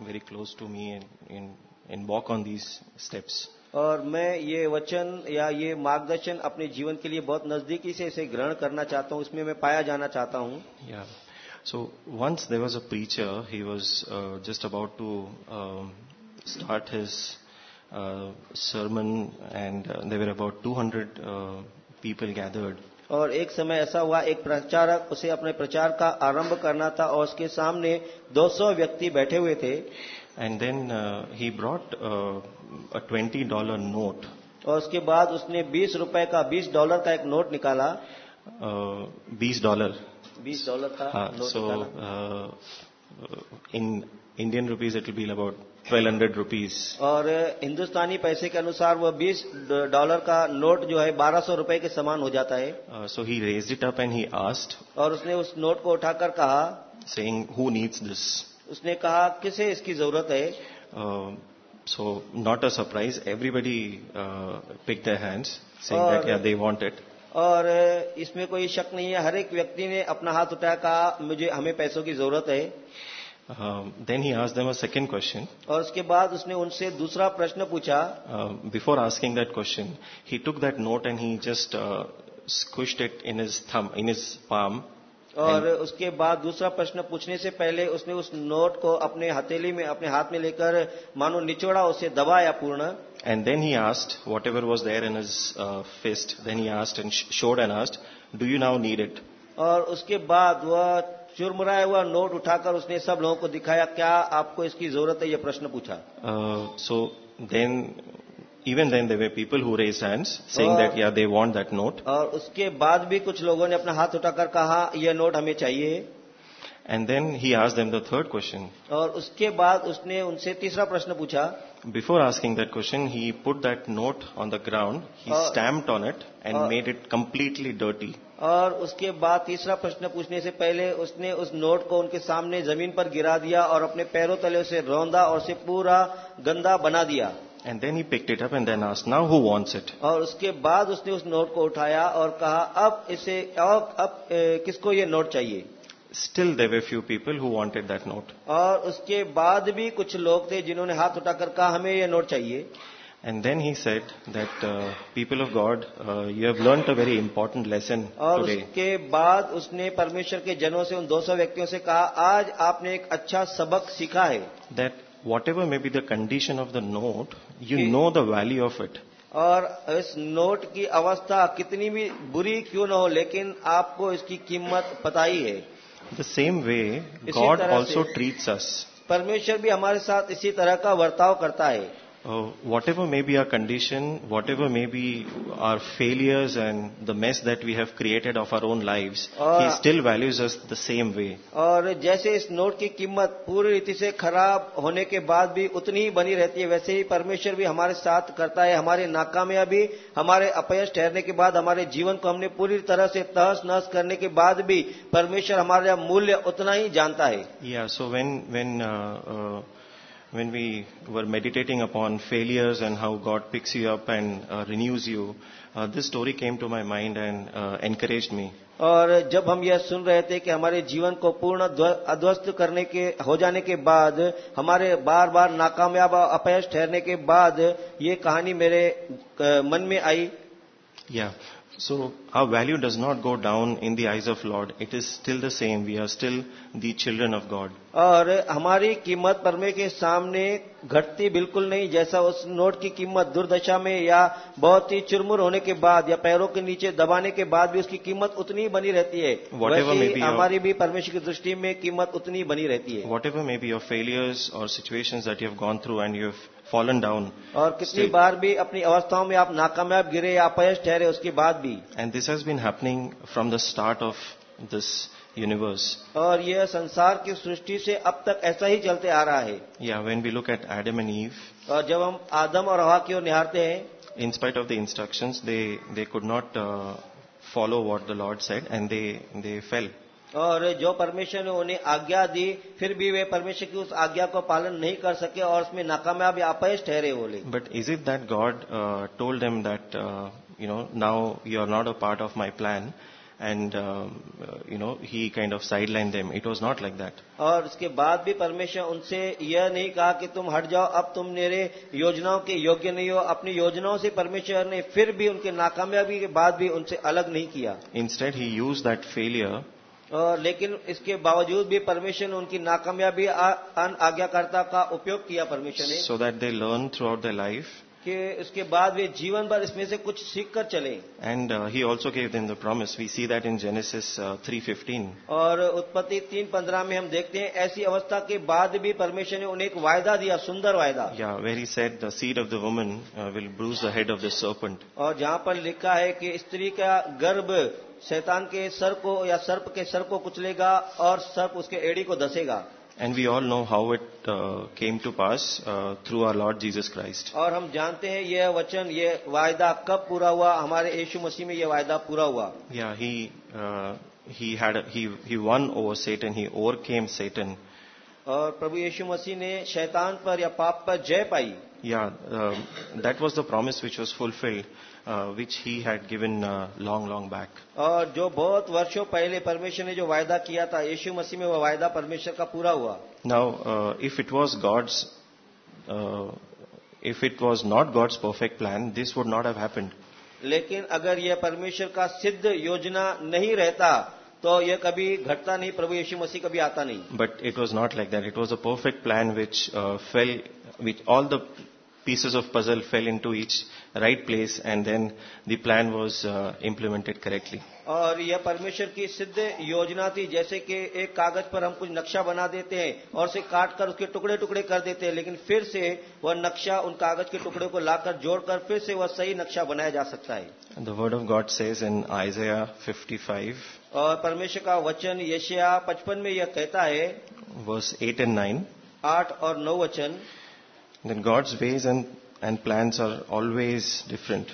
very close to me in in walk on these steps और मैं ये वचन या ये मार्गदर्शन अपने जीवन के लिए बहुत नजदीकी से इसे ग्रहण करना चाहता हूँ इसमें मैं पाया जाना चाहता हूँ। So once there was a preacher he was just about to start his sermon and there were about two hundred people gathered और एक समय ऐसा हुआ एक प्रचारक उसे अपने प्रचार का आरंभ करना था और उसके सामने 200 व्यक्ति बैठे हुए थे। And then he brought a $20 note, और उसके बाद उसने 20 रुपए का 20 डॉलर का एक नोट निकाला। uh, $20. 20 डॉलर का निकाला। uh, in Indian rupees, it will be about 1200 rupees. और हिंदुस्तानी पैसे के अनुसार वह 20 डॉलर का नोट जो है 1200 रुपए के समान हो जाता है। So he raise it up and he asked और उसने उस नोट को उठाकर कहा saying, हु नीड्स दिस उसने कहा किसे इसकी ज़रूरत है? Uh, so not a surprise everybody uh, picked their hands saying that yeah they want it. और uh, इसमें कोई शक नहीं है हर एक व्यक्ति ने अपना हाथ उठाया कहा मुझे हमें पैसों की ज़रूरत है। देन ही आज देम अ सेकेंड क्वेश्चन और उसके बाद उसने उनसे दूसरा प्रश्न पूछा। Before asking that question he took that note and he just squished it in his thumb in his palm और उसके बाद दूसरा प्रश्न पूछने से पहले उसने उस नोट को अपने हथेली में अपने हाथ में लेकर मानो निचोड़ा उसे दबाया पूर्ण। And then he asked whatever was there uh, fist, then he asked and sh- showed and asked, do you now need it? और उसके बाद वह चुरमुराया हुआ नोट उठाकर उसने सब लोगों को दिखाया क्या आपको इसकी ज़रूरत है? यह प्रश्न पूछा। सो so then there were people who raised hands saying Oh. that, yeah, they want that note. और उसके बाद भी कुछ लोगों ने अपना हाथ उठाकर कहा यह नोट हमें चाहिए And then he asked them the third question. और उसके बाद उसने उनसे तीसरा प्रश्न पूछा Before asking that question, he put that note on the ground, he Oh. stamped on it and Oh. made it completely dirty. और उसके बाद तीसरा प्रश्न पूछने से पहले उसने उस नोट को उनके सामने ज़मीन पर गिरा दिया और अपने पैरों तले उसे रौंदा और उसे पूरा गंदा बना दिया And then he picked it up and then asked, now who wants it? और उसके बाद उसने उस नोट को उठाया और कहा अब इसे अब अब ए, किसको ये नोट चाहिए Still there were few people who wanted that note. और उसके बाद भी कुछ लोग थे जिन्होंने हाथ उठाकर कहा हमें ये नोट चाहिए And then he said that, uh, people of God, uh, you have learnt a very important lesson और today. उसके बाद उसने परमेश्वर के जनों से उन 200 व्यक्तियों से कहा आज आपने एक अच्छा सबक सीखा है That whatever may be the condition of the note you know the value of it. और इस नोट की अवस्था कितनी भी बुरी क्यों न हो लेकिन आपको इसकी कीमत पता ही है। The same way God also treats us परमेश्वर भी हमारे साथ इसी तरह का वर्ताव करता है। Uh, whatever may be our condition, whatever may be our failures and the mess that we have created of our own lives, He still values us the same way. और जैसे इस नोट की कीमत पूरी रीति से खराब होने के बाद भी उतनी ही बनी रहती है वैसे ही परमेश्वर भी हमारे साथ करता है हमारे नाकामयाबी हमारे अपयश ठहरने के बाद हमारे जीवन को हमने पूरी तरह से तहस नहस करने के बाद भी परमेश्वर हमारा मूल्य उतना ही जानता है Yeah, so when, when, uh, uh, when we were meditating upon failures and how God picks you up and uh, renews you, uh, this story came to my mind and uh, encouraged me. और जब हम यह सुन रहे थे कि हमारे जीवन को पूर्ण ध्व- अध्वस्त करने के हो जाने के बाद हमारे बार बार नाकामयाब अपयश ठहरने के बाद ये कहानी मेरे अ, मन में आई Yeah. So our value does not go down in the eyes of Lord. It is still the same. We are still the children of God. और हमारी कीमत परमे के सामने घटती बिल्कुल नहीं जैसा उस नोट की कीमत दुर्दशा में या बहुत ही चुरमुर होने के बाद या पैरों के नीचे दबाने के बाद भी उसकी कीमत उतनी ही बनी रहती है हमारी भी परमेश्वर की दृष्टि में कीमत उतनी ही बनी रहती है Whatever may be your failures or situations that you have gone through and you have fallen down, और कितनी Still. बार भी अपनी अवस्थाओं में आप नाकामयाब गिरे या अपयश ठहरे उसके बाद भी and this has been happening from the start of this universe. और यह संसार की सृष्टि से अब तक ऐसा ही चलते आ रहा है Yeah, when we look at Adam and Eve, और जब हम आदम और हवा की ओर निहारते हैं in spite of the instructions, they, they could not uh, follow what the Lord said and they, they fell. और जो परमेश्वर ने उन्हें आज्ञा दी फिर भी वे परमेश्वर की उस आज्ञा को पालन नहीं कर सके और उसमें नाकामयाब या अपयश ठहरे बोले that God uh, told them that, uh, you know, now you are not a part of my plan and, um, uh, you know, he kind of sidelined them? It was not like that. और उसके बाद भी परमेश्वर उनसे यह नहीं कहा कि तुम हट जाओ अब तुम मेरे योजनाओं के योग्य नहीं हो अपनी योजनाओं से परमेश्वर ने फिर भी उनके नाकामयाबी के बाद भी उनसे अलग नहीं किया Instead, he used that failure और लेकिन इसके बावजूद भी परमिशन उनकी नाकामयाबी अन आज्ञाकर्ता का उपयोग किया परमिशन ने। So that they learn throughout the life के उसके बाद वे जीवन भर इसमें से कुछ सीखकर चले। एंड ही ऑल्सो के within the promise we see that in Genesis 3:15 और उत्पत्ति 3:15 में हम देखते हैं ऐसी अवस्था के बाद भी परमेश्वर ने उन्हें एक वायदा दिया सुंदर वायदा। Yeah where he said the seed of the woman will bruise the head of the serpent और जहाँ पर लिखा है कि स्त्री का गर्भ शैतान के सर को या सर्प के सर को कुचलेगा और सर्प उसके एड़ी को धसेगा And we all know how it uh, came to pass uh, through our Lord Jesus Christ. और हम जानते हैं यह वचन यह वायदा कब पूरा हुआ हमारे यीशु मसीह में यह वायदा पूरा हुआ Yeah, he uh, he had a, he he won over Satan. He overcame Satan और प्रभु यीशु मसीह ने शैतान पर या पाप पर जय पाई Yeah, um, that was the promise which was fulfilled, uh, which he had given uh, long, long back. और जो बहुत वर्षों पहले परमेश्वर ने जो वायदा किया था यीशु मसीह में वो वायदा परमेश्वर का पूरा हुआ Now, uh, if it was God's, uh, if it was not God's perfect plan, this would not have happened. लेकिन अगर यह परमेश्वर का सिद्ध योजना नहीं रहता तो यह कभी घटता नहीं प्रभु यीशु मसीह कभी आता नहीं But it was not like that. It was a perfect plan which uh, fell, which all the pieces of puzzle fell into each right place, and then the plan was uh, implemented correctly. और यह परमेश्वर की सिद्ध योजना थी जैसे कि एक कागज़ पर हम कुछ नक्शा बना देते हैं और उसे काट कर उसके टुकड़े टुकड़े कर देते हैं लेकिन फिर से वह नक्शा उन कागज़ के टुकड़े को लाकर जोड़कर फिर से वह सही नक्शा बनाया जा सकता है the word of God says in Isaiah 55, और परमेश्वर का वचन यशिया पचपन में यह कहता है verse 8 and 9, आठ और नौ वचन that God's ways and, and plans are always different.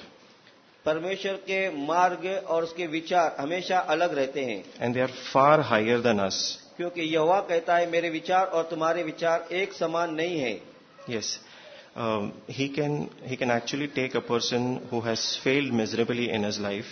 परमेश्वर के मार्ग और उसके विचार हमेशा अलग रहते हैं And they are far higher than us. क्योंकि यहोवा कहता है मेरे विचार और तुम्हारे विचार एक समान नहीं है Yes. Um, he can he can actually take a person who has failed miserably in his life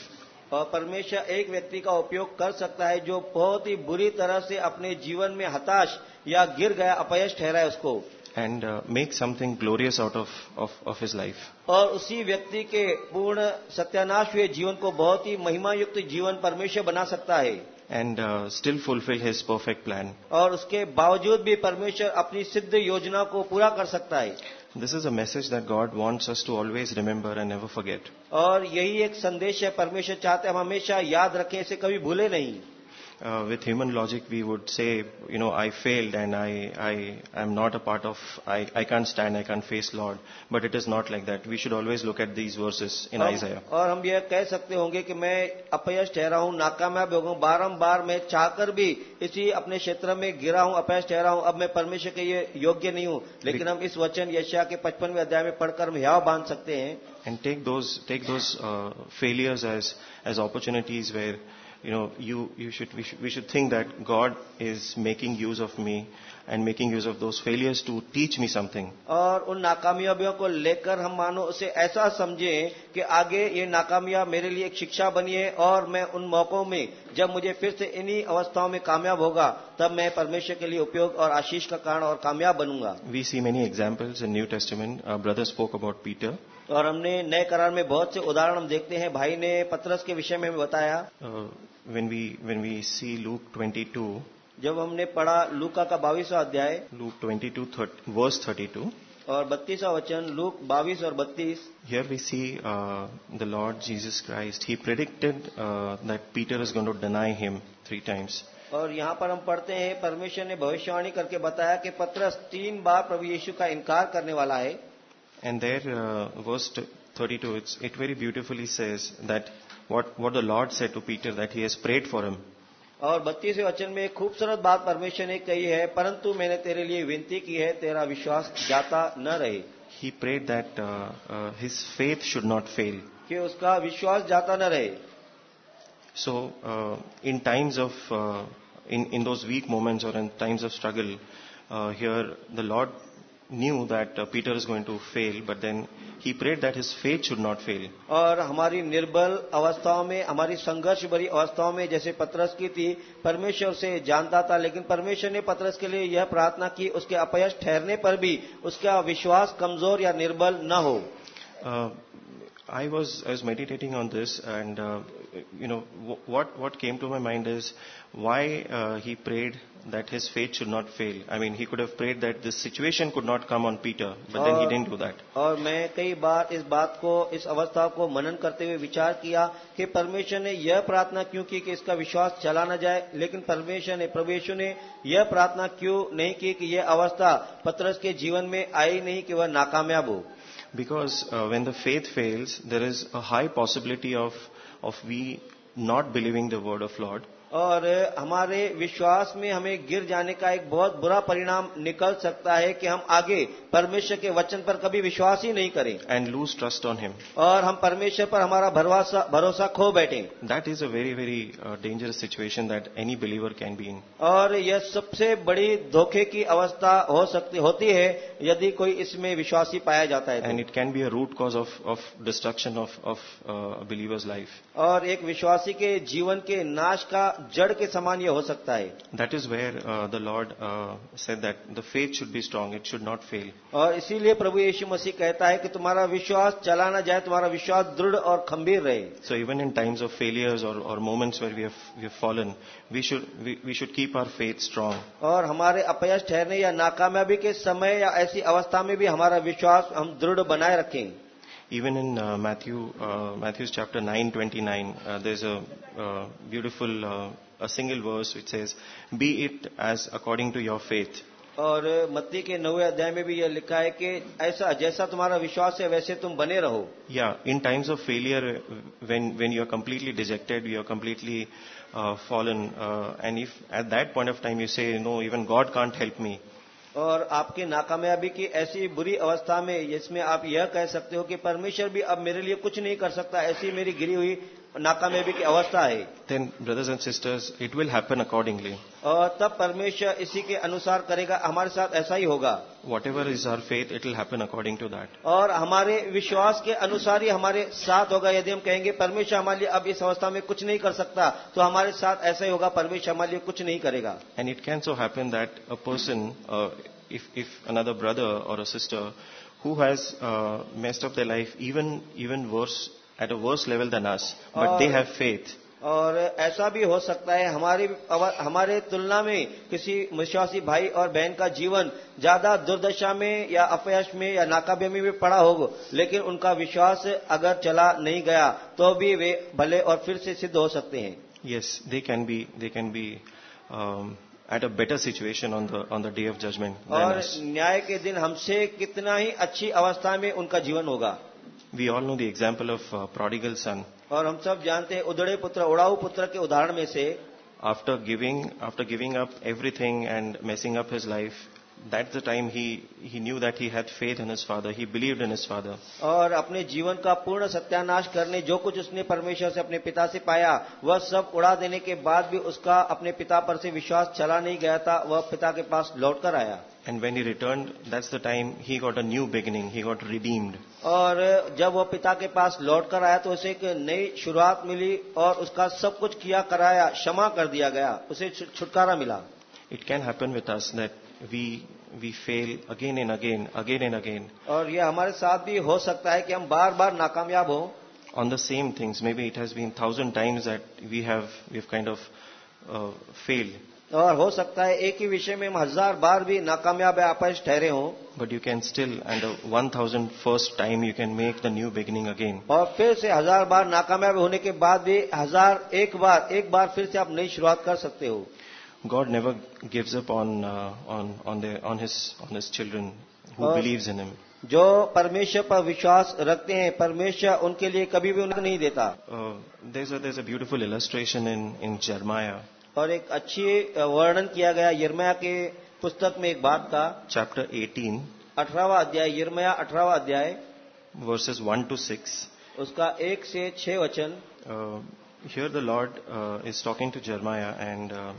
और परमेश्वर एक व्यक्ति का उपयोग कर सकता है जो बहुत ही बुरी तरह से अपने जीवन में हताश या गिर गया अपयश ठहरा है उसको and make something glorious out of of his life और उसी व्यक्ति के पूर्ण सत्यानाश हुए जीवन को बहुत ही महिमायुक्त जीवन परमेश्वर बना सकता है। And still fulfil his perfect plan और उसके बावजूद भी परमेश्वर अपनी सिद्ध योजना को पूरा कर सकता है। This is a message that God wants us to always remember and never forget और यही एक संदेश है परमेश्वर चाहते हम हमेशा याद रखें इसे कभी भूले नहीं। Uh, with human logic, we would say, you know, I failed and I, I am not a part of, I, I can't stand, I can't face Lord. But it is not like that. We should always look at these verses in हम- Isaiah. और हम यह कह सकते होंगे कि मैं अपयश ठहरा हूँ नाकामयाब हो हूँ बारम्बार मैं चाहकर भी इसी अपने क्षेत्र में गिरा हूँ अपयश ठहरा हूँ अब मैं परमेश्वर के ये योग्य नहीं हूँ लेकिन हम इस वचन यशया के पचपनवें अध्याय में पढ़कर हम याव बाँध सकते हैं And take those, take those uh, failures as, as opportunities where, you know, you, you should, we should, we should think that God is making use of me and making use of those failures to teach me something. और उन नाकामयाबियों को लेकर हम मानो उसे ऐसा समझें कि आगे ये नाकामयाब मेरे लिए एक शिक्षा बनी है और मैं उन मौकों में जब मुझे फिर से इन्हीं अवस्थाओं में कामयाब होगा तब मैं परमेश्वर के लिए उपयोग और आशीष का कारण और कामयाब बनूँगा We see many examples in New Testament. Our brother spoke about Peter. और हमने नए करार में बहुत से उदाहरण हम देखते हैं भाई ने पत्रस के विषय में बताया Uh, when we when we see luke 22 jab humne padha luka ka 22va adhyay luke 22 30, verse 32 और 32वां वचन लूक 22 और 32 here we see the Lord Jesus Christ he predicted that Peter is going to deny him three times और यहाँ पर हम पढ़ते हैं परमेश्वर ने भविष्यवाणी करके बताया कि पत्रस तीन बार प्रभु यीशु का इनकार करने वाला है। And there verse thirty two it's it very beautifully says that what, what the Lord said to Peter, that he has prayed for him. और बत्तीसवें वचन में एक खूबसूरत बात परमेश्वर ने कही है परंतु मैंने तेरे लिए विनती की है तेरा विश्वास जाता न रहे He prayed that uh, uh, his faith should not fail. कि उसका विश्वास जाता न रहे So, uh, in times of, uh, in, in those weak moments or in times of struggle, uh, here the Lord knew that uh, Peter is going to fail, but then he prayed that his faith should not fail. और हमारी निर्बल अवस्थाओं में हमारी संघर्ष भरी अवस्थाओं में जैसे पत्रस की थी परमेश्वर से जानता था लेकिन परमेश्वर ने पत्रस के लिए यह प्रार्थना की उसके अपयश ठहरने पर भी उसका विश्वास कमज़ोर या निर्बल न हो I was I was meditating on this, and uh, you know what what came to my mind is why uh, he prayed that his faith should not fail. I mean, he could have prayed that this situation could not come on Peter, but then he didn't do that. और मैं कई बार इस बात को इस अवस्था को मनन करते हुए विचार किया कि परमेश्वर ने यह प्रार्थना क्यों की कि इसका विश्वास चला न जाए लेकिन परमेश्वर ने यीशु ने यह प्रार्थना क्यों नहीं की कि यह अवस्था पत्रस के जीवन में आई नहीं कि वह नाकामयाब हो Because uh, when the faith fails, there is a high possibility of of we not believing the word of Lord, और हमारे विश्वास में हमें गिर जाने का एक बहुत बुरा परिणाम निकल सकता है कि हम आगे परमेश्वर के वचन पर कभी विश्वास ही नहीं करें and lose trust on him और हम परमेश्वर पर हमारा भरोसा भरोसा खो बैठे that is a very very dangerous situation that any believer can be in. और यह सबसे बड़ी धोखे की अवस्था हो सकती होती है यदि कोई इसमें विश्वासी पाया जाता है and it can be a root cause of of, of uh, a believer's life. और एक विश्वासी के जीवन के नाश का जड़ के समान यह हो सकता है। That is where the Lord say that the faith should be strong it should not fail और इसीलिए प्रभु यीशु मसीह कहता है कि तुम्हारा विश्वास चलाना जाए तुम्हारा विश्वास दृढ़ और खंभीर रहे। So even in times of failures और moments where we we fallen we should we should keep our faith strong और हमारे अपयश ठहरने या नाकामयाबी के समय या ऐसी अवस्था में भी हमारा विश्वास हम दृढ़ बनाए रखें। Even in uh, Matthew, uh, Matthew's chapter 9, 29, uh, there's a uh, beautiful, uh, a single verse which says, Be it as according to your faith. और मत्ती के नवे अध्याय में भी यह लिखा है कि ऐसा जैसा तुम्हारा विश्वास है वैसे तुम बने रहो Yeah, in times of failure, when, when you're completely dejected, you're completely uh, fallen, uh, and if at that point of time you say, no, even God can't help me, और आपकी नाकामयाबी की ऐसी बुरी अवस्था में, जिसमें आप यह कह सकते हो कि परमेश्वर भी अब मेरे लिए कुछ नहीं कर सकता, ऐसी मेरी गिरी हुई नाका भी की अवस्था है। Then brothers and sisters it will happen accordingly तब परमेश्वर इसी के अनुसार करेगा हमारे साथ ऐसा ही होगा। Whatever is our faith it will happen according to that और हमारे विश्वास के अनुसार ही हमारे साथ होगा। यदि हम कहेंगे परमेश्वर हमारे लिए अब इस अवस्था में कुछ नहीं कर सकता तो हमारे साथ ऐसा ही होगा परमेश्वर हमारे लिए कुछ नहीं करेगा। And it can so happen that a person if if another brother और a sister who has messed of the life even even worse at a worse level than us, but they और- have faith, और ऐसा भी हो सकता है हमारे हमारे तुलना में किसी विश्वासी भाई और बहन का जीवन ज़्यादा दुर्दशा में या अपयश में या नाकाबयामी में पड़ा हो लेकिन उनका विश्वास अगर चला नहीं गया तो भी वे भले और फिर से सिद्ध हो सकते हैं। Yes, they can be they can be at a better situation on the, on the day of judgment और न्याय के दिन हमसे कितना ही अच्छी अवस्था में उनका जीवन होगा। We all know the example of uh, prodigal son. और हम सब जानते हैं उदड़े पुत्र उड़ाऊ पुत्र के उदाहरण में से After giving, after giving up everything and messing up his life, that's the time he, he knew that he had faith in his father. He believed in his father. और अपने जीवन का पूर्ण सत्यानाश करने जो कुछ उसने परमेश्वर से अपने पिता से पाया वह सब उड़ा देने के बाद भी उसका अपने पिता पर से विश्वास चला नहीं गया था वह पिता के पास लौट कर आया And when he returned, that's the time he got a new beginning. He got redeemed. और जब वह पिता के पास लौट कर आया तो उसे एक नई शुरुआत मिली और उसका सब कुछ किया कराया क्षमा कर दिया गया उसे छुटकारा मिला It can happen with us that we we fail again and again again and again और ये हमारे साथ भी हो सकता है कि हम बार बार नाकामयाब हों। On the same things maybe it has been thousand times at we have we kind of fail और हो सकता है एक ही विषय में हम हज़ार बार भी नाकामयाब आप ठहरे हों। But you can still and one thousand first time you can make the new beginning again और फिर से हज़ार बार नाकामयाब होने के बाद भी हज़ार एक बार एक बार फिर से आप नई शुरुआत कर सकते हो। God never gives up on, uh, on, on, their, on, his, on his children who believes in him. जो परमेश्वर पर विश्वास रखते हैं परमेश्वर उनके लिए कभी भी उनको नहीं देता Uh, there's, a, there's a beautiful illustration in, in Jeremiah, और एक अच्छी वर्णन किया गया यिर्मया के पुस्तक में एक बात का chapter 18, अठारहवा अध्याय यिर्मया अठारहवा अध्याय verses 1 to 6. उसका एक से छह वचन Uh, here the Lord uh, is talking to Jeremiah and uh,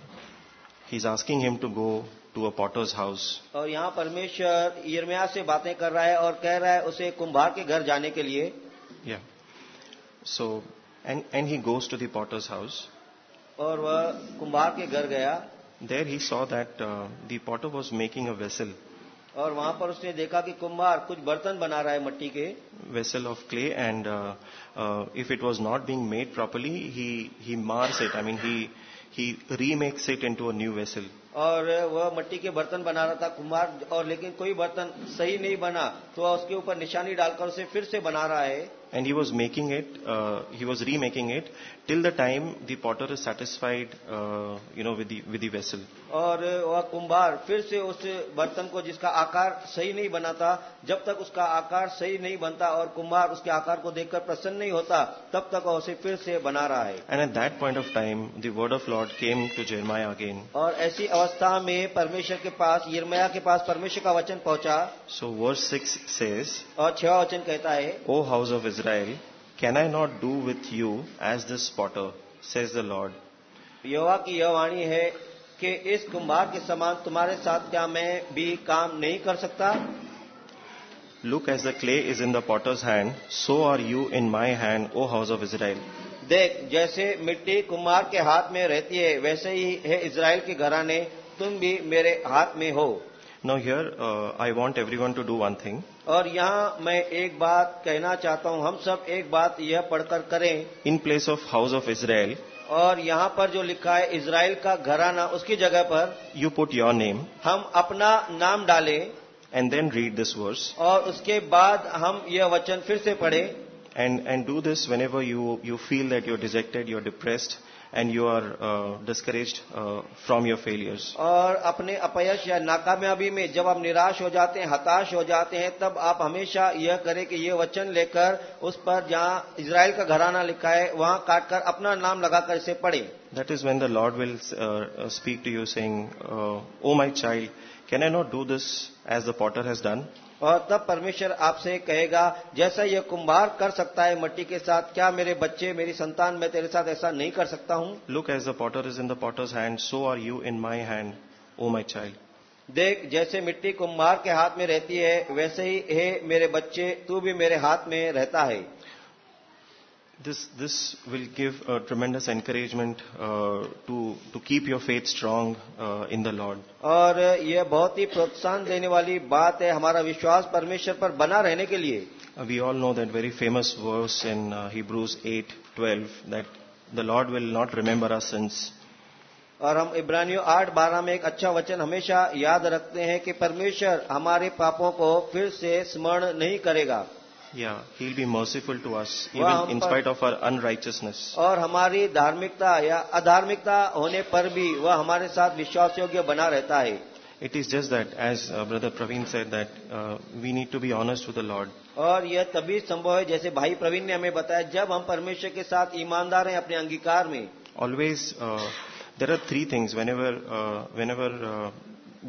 he's asking him to go to a potter's house. और यहाँ परमेश्वर यिर्मया से बातें कर रहा है और कह रहा है उसे कुंभार के घर जाने के लिए Yeah. So, and, and he goes to the potter's house. और वह कुंभार के घर गया There he saw that uh, the potter was making a vessel, और वहां पर उसने देखा कि कुंभार कुछ बर्तन बना रहा है मिट्टी के vessel of clay, and uh, uh, if it was not being made properly, he he mars it. I mean, he remakes it into a new vessel. और वह मट्टी के बर्तन बना रहा था कुम्हार, और लेकिन कोई बर्तन सही नहीं बना तो उसके ऊपर निशानी डालकर उसे फिर से बना रहा है and he was making it, uh, he was remaking it till the time the potter is satisfied, uh, you know, with the with the vessel. और वह कुंभार फिर से उस बर्तन को जिसका आकार सही नहीं बना था जब तक उसका आकार सही नहीं बनता और कुंभार उसके आकार को देखकर प्रसन्न नहीं होता तब तक वह उसे फिर से बना रहा है And at that point of time, the word of Lord came to Jeremiah again. और ऐसी अवस्था में परमेश्वर के पास यिर्मयाह के पास परमेश्वर का वचन पहुँचा So verse six says, और छह वचन कहता है "O house of Israel, can I not do with you as this potter?" says the Lord. यहोवा की यह वाणी है कि इस कुंभार के समान तुम्हारे साथ क्या मैं भी काम नहीं कर सकता Look, as the clay is in the potter's hand, so are you in my hand, O house of Israel. देख जैसे मिट्टी कुम्हार के हाथ में रहती है वैसे ही है इज़राइल के घराने तुम भी मेरे हाथ में हो no here I want everyone to do one thing और यहाँ मैं एक बात कहना चाहता हूँ हम सब एक बात यह पढ़कर करें। In place of house of Israel और यहाँ पर जो लिखा है इसराइल का घराना उसकी जगह पर यू पुट योर नेम हम अपना नाम डालें। And then read this verse और उसके बाद हम यह वचन फिर से पढ़े। And and do this whenever you you feel that you're dejected you depressed and you are discourage from your failures और अपने अपयश या नाकामयाबी में जब आप निराश हो जाते हैं हताश हो जाते हैं तब आप हमेशा यह करें कि ये वचन लेकर उस पर जहाँ इसराइल का घराना लिखा है वहाँ काटकर अपना नाम लगाकर इसे पढ़े। That is when the Lord will speak to you saying O my child can I not do this as the potter has done और तब परमेश्वर आपसे कहेगा जैसा यह कुंभार कर सकता है मट्टी के साथ क्या मेरे बच्चे मेरी संतान मैं तेरे साथ ऐसा नहीं कर सकता हूँ? Look as the potter is in the potter's hand so are you in my hand O my child देख जैसे मिट्टी कुम्हार के हाथ में रहती है वैसे ही हे मेरे बच्चे तू भी मेरे हाथ में रहता है। This, this will give a tremendous encouragement uh, to, to keep your faith strong uh, in the Lord. और यह बहुत ही प्रोत्साहन देने वाली बात है हमारा विश्वास परमेश्वर पर बना रहने के लिए Uh, we all know that very famous verse in uh, Hebrews 8:12 that the Lord will not remember our sins. और हम इब्रानियों आठ बारह में एक अच्छा वचन हमेशा याद रखते हैं कि परमेश्वर हमारे पापों को फिर से स्मरण नहीं करेगा Yeah, He'll be merciful to us even in spite of our unrighteousness. और हमारी धार्मिकता या अधार्मिकता होने पर भी वह हमारे साथ विश्वास योग्य बना रहता है It is just that, as uh, Brother Praveen said, that uh, we need to be honest with the Lord. और यह तभी संभव है जैसे भाई प्रवीण ने हमें बताया जब हम परमेश्वर के साथ ईमानदार हैं अपने अंगीकार में Always, uh, there are three things whenever, uh, whenever uh,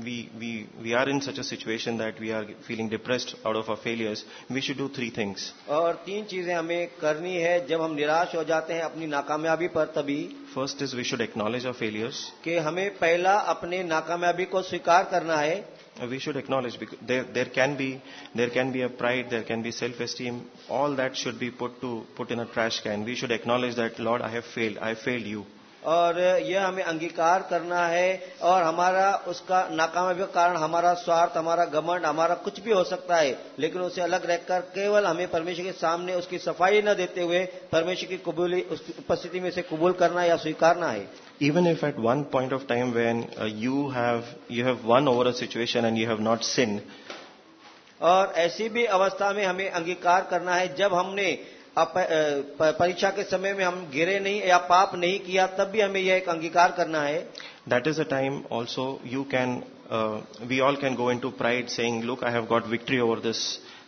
we, we, we are in such a situation that we are feeling depressed out of our failures, we should do three things. और तीन चीजें हमें करनी है जब हम निराश हो जाते हैं अपनी नाकामयाबी पर तभी First is we should acknowledge our failures. कि हमें पहला अपने नाकामयाबी को स्वीकार करना है Uh, We should acknowledge because there, there can be there can be a pride, there can be self-esteem. All that should be put to put in a trash can. We should acknowledge that Lord, I have failed. I have failed you. और यह हमें अंगीकार करना है और हमारा उसका नाकामयाबी का कारण हमारा स्वार्थ हमारा घमंड हमारा कुछ भी हो सकता है लेकिन उसे अलग रहकर केवल हमें परमेश्वर के सामने उसकी सफ़ाई न देते हुए परमेश्वर की कबूली उपस्थिति में से कबूल करना या स्वीकारना है। Even if at one point of time when uh, you have you have won over a situation and you have not sinned, और ऐसी भी अवस्था में हमें अंगीकार करना है जब हमने अ, परीक्षा के समय में हम गिरे नहीं या पाप नहीं किया, तब भी हमें यह एक अंगीकार करना है। That is a time also you can we all can go into pride saying look I have got victory over this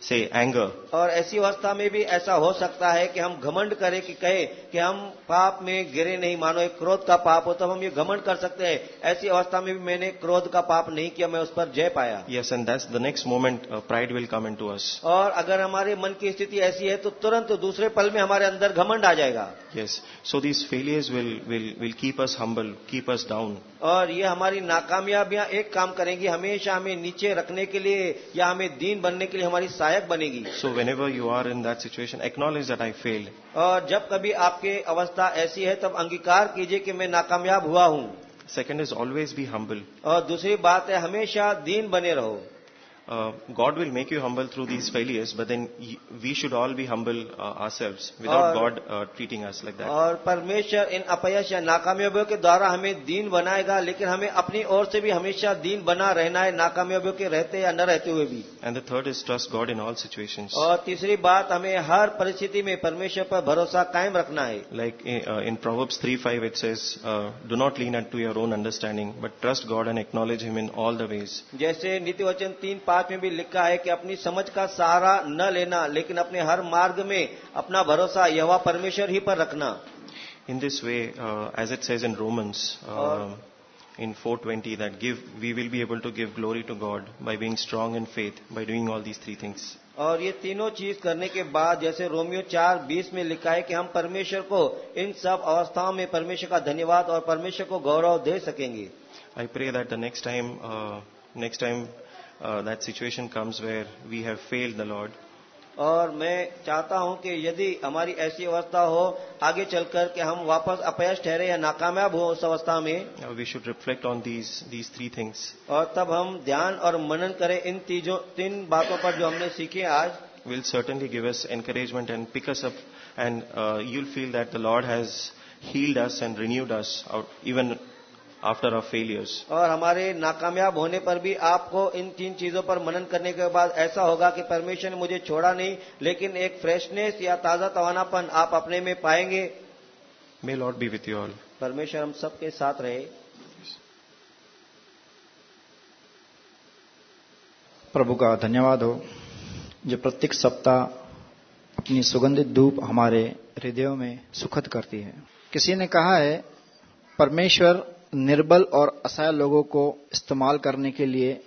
Say anger. और ऐसी अवस्था में भी ऐसा हो सकता है कि हम घमंड करें कि कहे कि हम पाप में गिरे नहीं मानो एक क्रोध का पाप हो तो हम ये घमंड कर सकते हैं ऐसी अवस्था में भी मैंने क्रोध का पाप नहीं किया मैं उस पर जय पाया Yes, and that's the next moment uh, pride will come into us. और अगर हमारे मन की स्थिति ऐसी है तो तुरंत दूसरे पल में हमारे अंदर घमंड आ जाएगा yes so these failures will will will keep us humble, keep us down. और ये हमारी नाकामयाबियाँ एक काम करेंगी हमेशा हमें नीचे रखने के लिए या हमें दीन बनने के लिए हमारी सहायक बनेगी। So whenever you are in that situation acknowledge that I fail और जब कभी आपके अवस्था ऐसी है तब अंगीकार कीजिए कि मैं नाकामयाब हुआ हूँ। Second is always be humble और दूसरी बात है हमेशा दीन बने रहो। uh, God will make you humble through these failures, but then y- we should all be humble uh, ourselves without और- God uh, treating us like that. और परमेश्वर इन अपयश या नाकामयाबियों के द्वारा हमें दीन बनाएगा लेकिन हमें अपनी ओर से भी हमेशा दीन बना रहना है नाकामयाबियों के रहते या न रहते हुए भी And the third is trust God in all situations. और तीसरी बात हमें हर परिस्थिति में परमेश्वर पर भरोसा कायम रखना है Like uh, in Proverbs 3:5, it says, uh, "Do not lean unto your own understanding, but trust God and acknowledge Him in all the ways." जैसे नीति वचन तीन पाँच में भी लिखा है कि अपनी समझ का सहारा न लेना लेकिन अपने हर मार्ग में अपना भरोसा यवा परमेश्वर ही पर रखना। In this way as it says in Romans in four twenty that give we will be able to give glory to God by being strong in faith by doing all these three things और ये तीनों चीज़ करने के बाद जैसे Romeo चार बीस में लिखा है कि हम परमेश्वर को इन सब अवस्थाओं में परमेश्वर का धन्यवाद और परमेश्वर को गौरव दे सकेंगे। I pray that the next time next time uh, that situation comes where we have failed the Lord, और मैं चाहता हूं कि यदि हमारी ऐसी अवस्था हो आगे चलकर कि हम वापस अपयश ठहरे या नाकामयाब हो उस अवस्था में uh, we should reflect on these these three things. और तब हम ध्यान और मनन करें इन तीजों तीन बातों पर जो हमने सीखे आज Will certainly give us encouragement and pick us up, and uh, you'll feel that the Lord has healed us and renewed us out, even after our failures. और हमारे नाकामयाब होने पर भी आपको इन तीन चीज़ों पर मनन करने के बाद ऐसा होगा कि परमेश्वर ने मुझे छोड़ा नहीं लेकिन एक फ्रेशनेस या ताज़ा तवानापन आप अपने में पाएँगे May Lord be with you all. परमेश्वर हम सबके साथ रहे प्रभु का धन्यवाद हो जो प्रत्येक सप्ताह अपनी सुगंधित धूप हमारे हृदयों में सुखद करती है किसी ने कहा है परमेश्वर निर्बल और असहाय लोगों को इस्तेमाल करने के लिए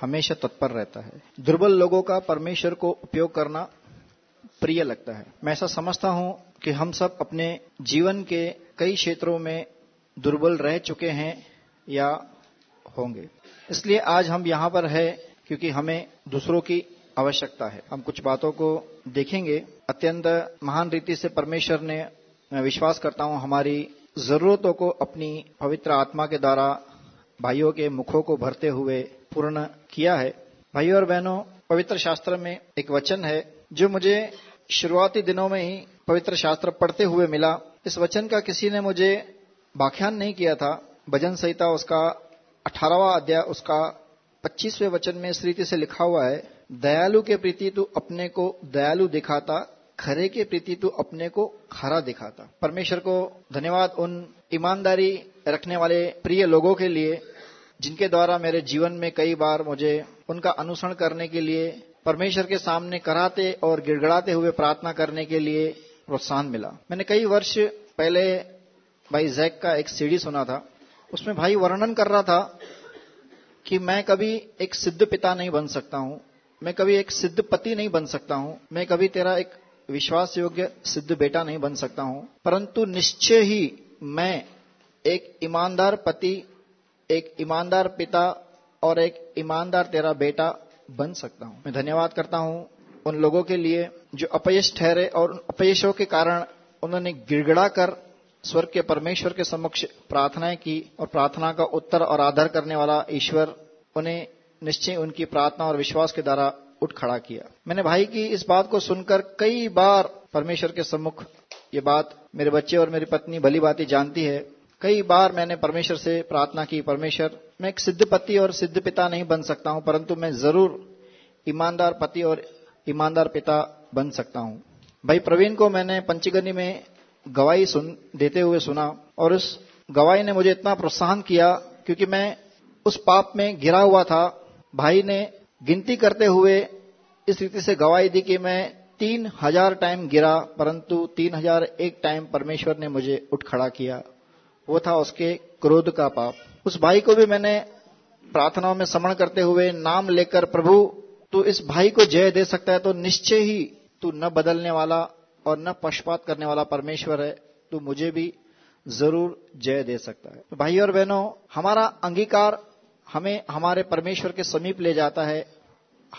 हमेशा तत्पर रहता है। दुर्बल लोगों का परमेश्वर को उपयोग करना प्रिय लगता है। मैं ऐसा समझता हूँ कि हम सब अपने जीवन के कई क्षेत्रों में दुर्बल रह चुके हैं या होंगे। इसलिए आज हम यहाँ पर है क्योंकि हमें दूसरों की आवश्यकता है। हम कुछ बातों को देखेंगे। अत्यंत महान रीति से परमेश्वर ने, मैं विश्वास करता हूँ, हमारी जरूरतों को अपनी पवित्र आत्मा के द्वारा, भाइयों के मुखों को भरते हुए पूर्ण किया है। भाइयों और बहनों, पवित्र शास्त्र में एक वचन है, जो मुझे शुरुआती दिनों में ही पवित्र शास्त्र पढ़ते हुए मिला। इस वचन का किसी ने मुझे व्याख्यान नहीं किया था। भजन संहिता उसका अठारहवा अध्याय, उसका पच्चीसवें वचन में इस रीति से लिखा हुआ है, दयालु के प्रति तू अपने को दयालु दिखाता खरे के प्रति तू अपने को खरा दिखाता। परमेश्वर को धन्यवाद उन ईमानदारी रखने वाले प्रिय लोगों के लिए, जिनके द्वारा मेरे जीवन में कई बार मुझे उनका अनुसरण करने के लिए, परमेश्वर के सामने कराते और गिड़गड़ाते हुए प्रार्थना करने के लिए प्रोत्साहन मिला। मैंने कई वर्ष पहले भाई जैक का एक सीडी सुना था। उसमें भाई वर्णन कर रहा था कि मैं कभी एक सिद्ध पिता नहीं बन सकता हूँ, मैं कभी एक सिद्ध पति नहीं बन सकता हूँ, मैं कभी तेरा एक विश्वास योग्य सिद्ध बेटा नहीं बन सकता हूँ। परंतु निश्चय ही मैं एक ईमानदार पति, एक ईमानदार पिता और एक ईमानदार तेरा बेटा बन सकता हूँ। मैं धन्यवाद करता हूँ उन लोगों के लिए जो अपयश ठहरे और उन अपयशों के कारण उन्होंने गिड़गड़ा कर स्वर्ग के परमेश्वर के समक्ष प्रार्थनाएँ की और प्रार्थना का उत्तर और आदर करने वाला ईश्वर उन्हें निश्चय उनकी प्रार्थना और विश्वास के द्वारा उठ खड़ा किया। मैंने भाई की इस बात को सुनकर कई बार परमेश्वर के सम्मुख ये बात मेरे बच्चे और मेरी पत्नी भली बात जानती है। कई बार मैंने परमेश्वर से प्रार्थना की, परमेश्वर, मैं एक सिद्ध पति और सिद्ध पिता नहीं बन सकता हूँ, परंतु मैं ज़रूर ईमानदार पति और ईमानदार पिता बन सकता हूँ। भाई प्रवीण को मैंने पंचगनी में गवाही सुन, देते हुए सुना और उस गवाही ने मुझे इतना प्रोत्साहन किया क्योंकि मैं उस पाप में गिरा हुआ था। भाई ने गिनती करते हुए इस रीति से गवाही दी कि मैं तीन हज़ार टाइम गिरा, परंतु तीन हज़ार एक टाइम परमेश्वर ने मुझे उठ खड़ा किया। वो था उसके क्रोध का पाप। उस भाई को भी मैंने प्रार्थनाओं में समरण करते हुए नाम लेकर, प्रभु, तू इस भाई को जय दे सकता है तो निश्चय ही तू न बदलने वाला और न पक्षपात करने वाला परमेश्वर है। तू मुझे भी ज़रूर जय दे सकता है। तो भाई और बहनों, हमारा अंगीकार हमें हमारे परमेश्वर के समीप ले जाता है,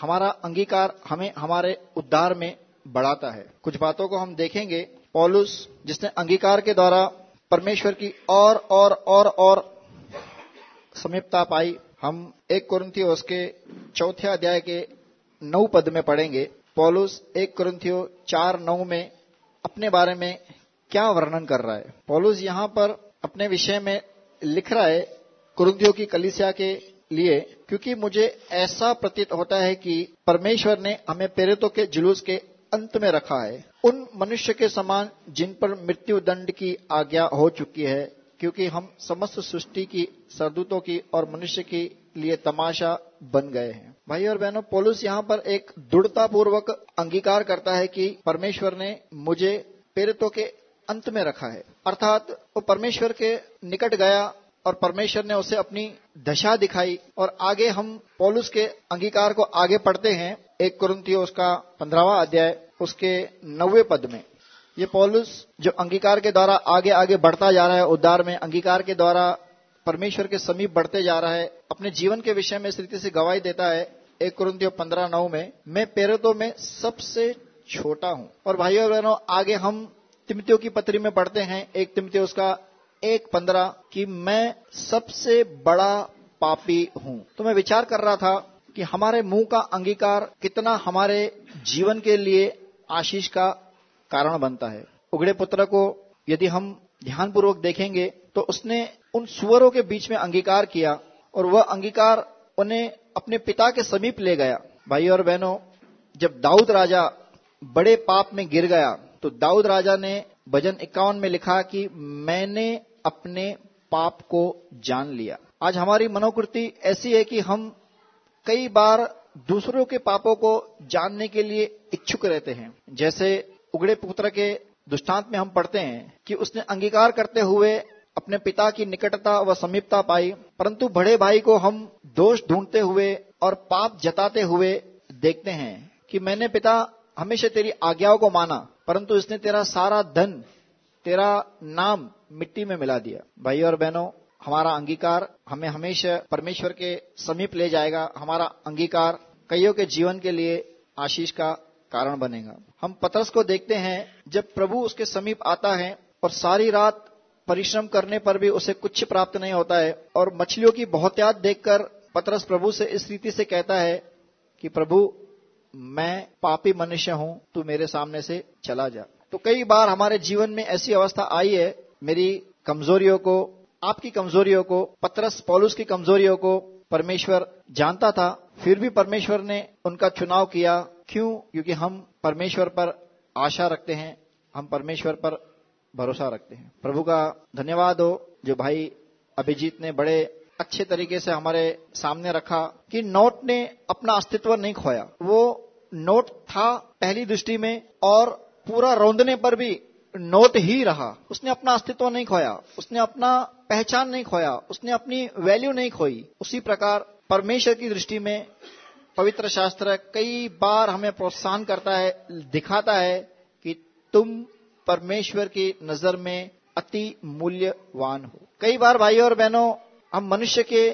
हमारा अंगीकार हमें हमारे उद्धार में बढ़ाता है। कुछ बातों को हम देखेंगे। पॉलुस, जिसने अंगीकार के द्वारा परमेश्वर की और और और और समीपता पाई, हम एक कुरंथी उसके चौथे अध्याय के नौ पद में पढ़ेंगे। पौलुस, एक क्रंथियो चार नौ में अपने बारे में क्या वर्णन कर रहा है? पौलुस यहाँ पर अपने विषय में लिख रहा है कुरुंथियों की कलिसिया के लिए, क्योंकि मुझे ऐसा प्रतीत होता है कि परमेश्वर ने हमें प्रेरितों के जुलूस के अंत में रखा है। उन मनुष्य के समान जिन पर मृत्यु दंड की आज्ञा हो चुकी है, क्योंकि हम समस्त सृष्टि की, सरदूतों की और मनुष्य के लिए तमाशा बन गए हैं। भाई और बहनों, पोलुस यहाँ पर एक दृढ़ता पूर्वक अंगीकार करता है कि परमेश्वर ने मुझे प्रेरितों के अंत में रखा है। अर्थात वो परमेश्वर के निकट गया और परमेश्वर ने उसे अपनी दशा दिखाई और आगे हम पौलुस के अंगीकार को आगे पढ़ते हैं। एक कुरंतियो उसका पंद्रहवा अध्याय, उसके नवे पद में। ये पौलुस जो अंगीकार के द्वारा आगे आगे बढ़ता जा रहा है, उद्धार में अंगीकार के द्वारा परमेश्वर के समीप बढ़ते जा रहा है, अपने जीवन के विषय में इस रीति से गवाही देता है। एक कुरंतियो पंद्रह, नौ में, मैं पेरतों में सबसे छोटा हूँ। और भाइयों बहनों आगे हम तिमतियों की पत्री में पढ़ते हैं। एक तिमतियों उसका एक पंद्रह कि मैं सबसे बड़ा पापी हूँ। तो मैं विचार कर रहा था कि हमारे मुँह का अंगीकार कितना हमारे जीवन के लिए आशीष का कारण बनता है। उगड़े पुत्र को यदि हम ध्यानपूर्वक देखेंगे तो उसने उन सुअरों के बीच में अंगीकार किया और वह अंगीकार उन्हें अपने पिता के समीप ले गया। भाई और बहनों, जब दाऊद राजा बड़े पाप में गिर गया तो दाऊद राजा ने भजन इक्यावन में लिखा कि मैंने अपने पाप को जान लिया। आज हमारी मनोकृति ऐसी है कि हम कई बार दूसरों के पापों को जानने के लिए इच्छुक रहते हैं। जैसे उगड़े पुत्र के दृष्टांत में हम पढ़ते हैं कि उसने अंगीकार करते हुए अपने पिता की निकटता व समीपता पाई, परंतु बड़े भाई को हम दोष ढूंढते हुए और पाप जताते हुए देखते हैं कि मैंने पिता हमेशा तेरी आज्ञाओं को माना, परंतु इसने तेरा सारा धन, तेरा नाम मिट्टी में मिला दिया। भाई और बहनों, हमारा अंगीकार हमें हमेशा परमेश्वर के समीप ले जाएगा। हमारा अंगीकार कईयों के जीवन के लिए आशीष का कारण बनेगा। हम पतरस को देखते हैं, जब प्रभु उसके समीप आता है और सारी रात परिश्रम करने पर भी उसे कुछ प्राप्त नहीं होता है और मछलियों की बहुत्यात देखकर पतरस प्रभु से इस रीति से कहता है कि, प्रभु, मैं पापी मनुष्य हूँ, तू मेरे सामने से चला जा। तो कई बार हमारे जीवन में ऐसी अवस्था आई है मेरी कमजोरियों को, आपकी कमजोरियों को, पतरस पौलुस की कमजोरियों को परमेश्वर जानता था, फिर भी परमेश्वर ने उनका चुनाव किया। क्यों? क्योंकि हम परमेश्वर पर आशा रखते हैं, हम परमेश्वर पर भरोसा रखते हैं। प्रभु का धन्यवाद हो, जो भाई अभिजीत ने बड़े अच्छे तरीके से हमारे सामने रखा कि नोट ने अपना अस्तित्व नहीं खोया। वो नोट था पहली दृष्टि में और पूरा रौंदने पर भी नोट ही रहा। उसने अपना अस्तित्व नहीं खोया, उसने अपना पहचान नहीं खोया, उसने अपनी वैल्यू नहीं खोई। उसी प्रकार परमेश्वर की दृष्टि में पवित्र शास्त्र कई बार हमें प्रोत्साहन करता है, दिखाता है कि तुम परमेश्वर की नज़र में अति मूल्यवान हो। कई बार भाइयों और बहनों, हम मनुष्य के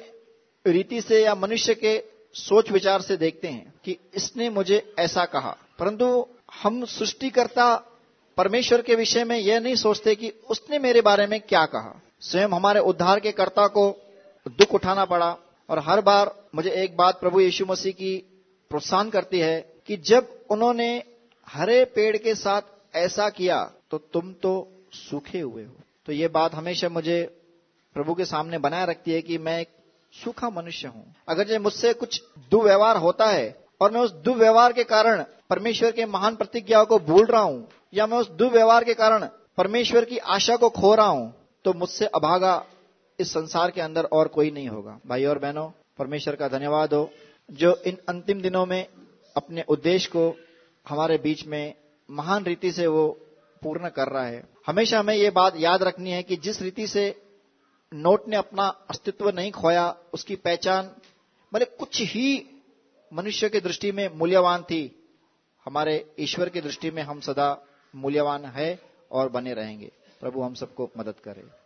रीति से या मनुष्य के सोच विचार से देखते हैं कि इसने मुझे ऐसा कहा। परंतु हम सृष्टिकर्ता परमेश्वर के विषय में यह नहीं सोचते कि उसने मेरे बारे में क्या कहा। स्वयं हमारे उद्धार के कर्ता को दुख उठाना पड़ा और हर बार मुझे एक बात प्रभु यीशु मसीह की प्रोत्साहन करती है कि जब उन्होंने हरे पेड़ के साथ ऐसा किया तो तुम तो सूखे हुए हो। तो ये बात हमेशा मुझे प्रभु के सामने बनाए रखती है कि मैं एक सूखा मनुष्य हूँ। अगर जो मुझसे कुछ दुर्व्यवहार होता है और मैं उस दुर्व्यवहार के कारण परमेश्वर के महान प्रतिज्ञाओं को भूल रहा हूँ या मैं उस दुर्व्यवहार के कारण परमेश्वर की आशा को खो रहा हूँ तो मुझसे अभागा इस संसार के अंदर और कोई नहीं होगा। भाई और बहनों, परमेश्वर का धन्यवाद हो, जो इन अंतिम दिनों में अपने उद्देश्य को हमारे बीच में महान रीति से वो पूर्ण कर रहा है। हमेशा हमें ये बात याद रखनी है कि जिस रीति से नोट ने अपना अस्तित्व नहीं खोया, उसकी पहचान मतलब कुछ ही मनुष्य की दृष्टि में मूल्यवान थी, हमारे ईश्वर की दृष्टि में हम सदा मूल्यवान है और बने रहेंगे। प्रभु हम सबको मदद करे।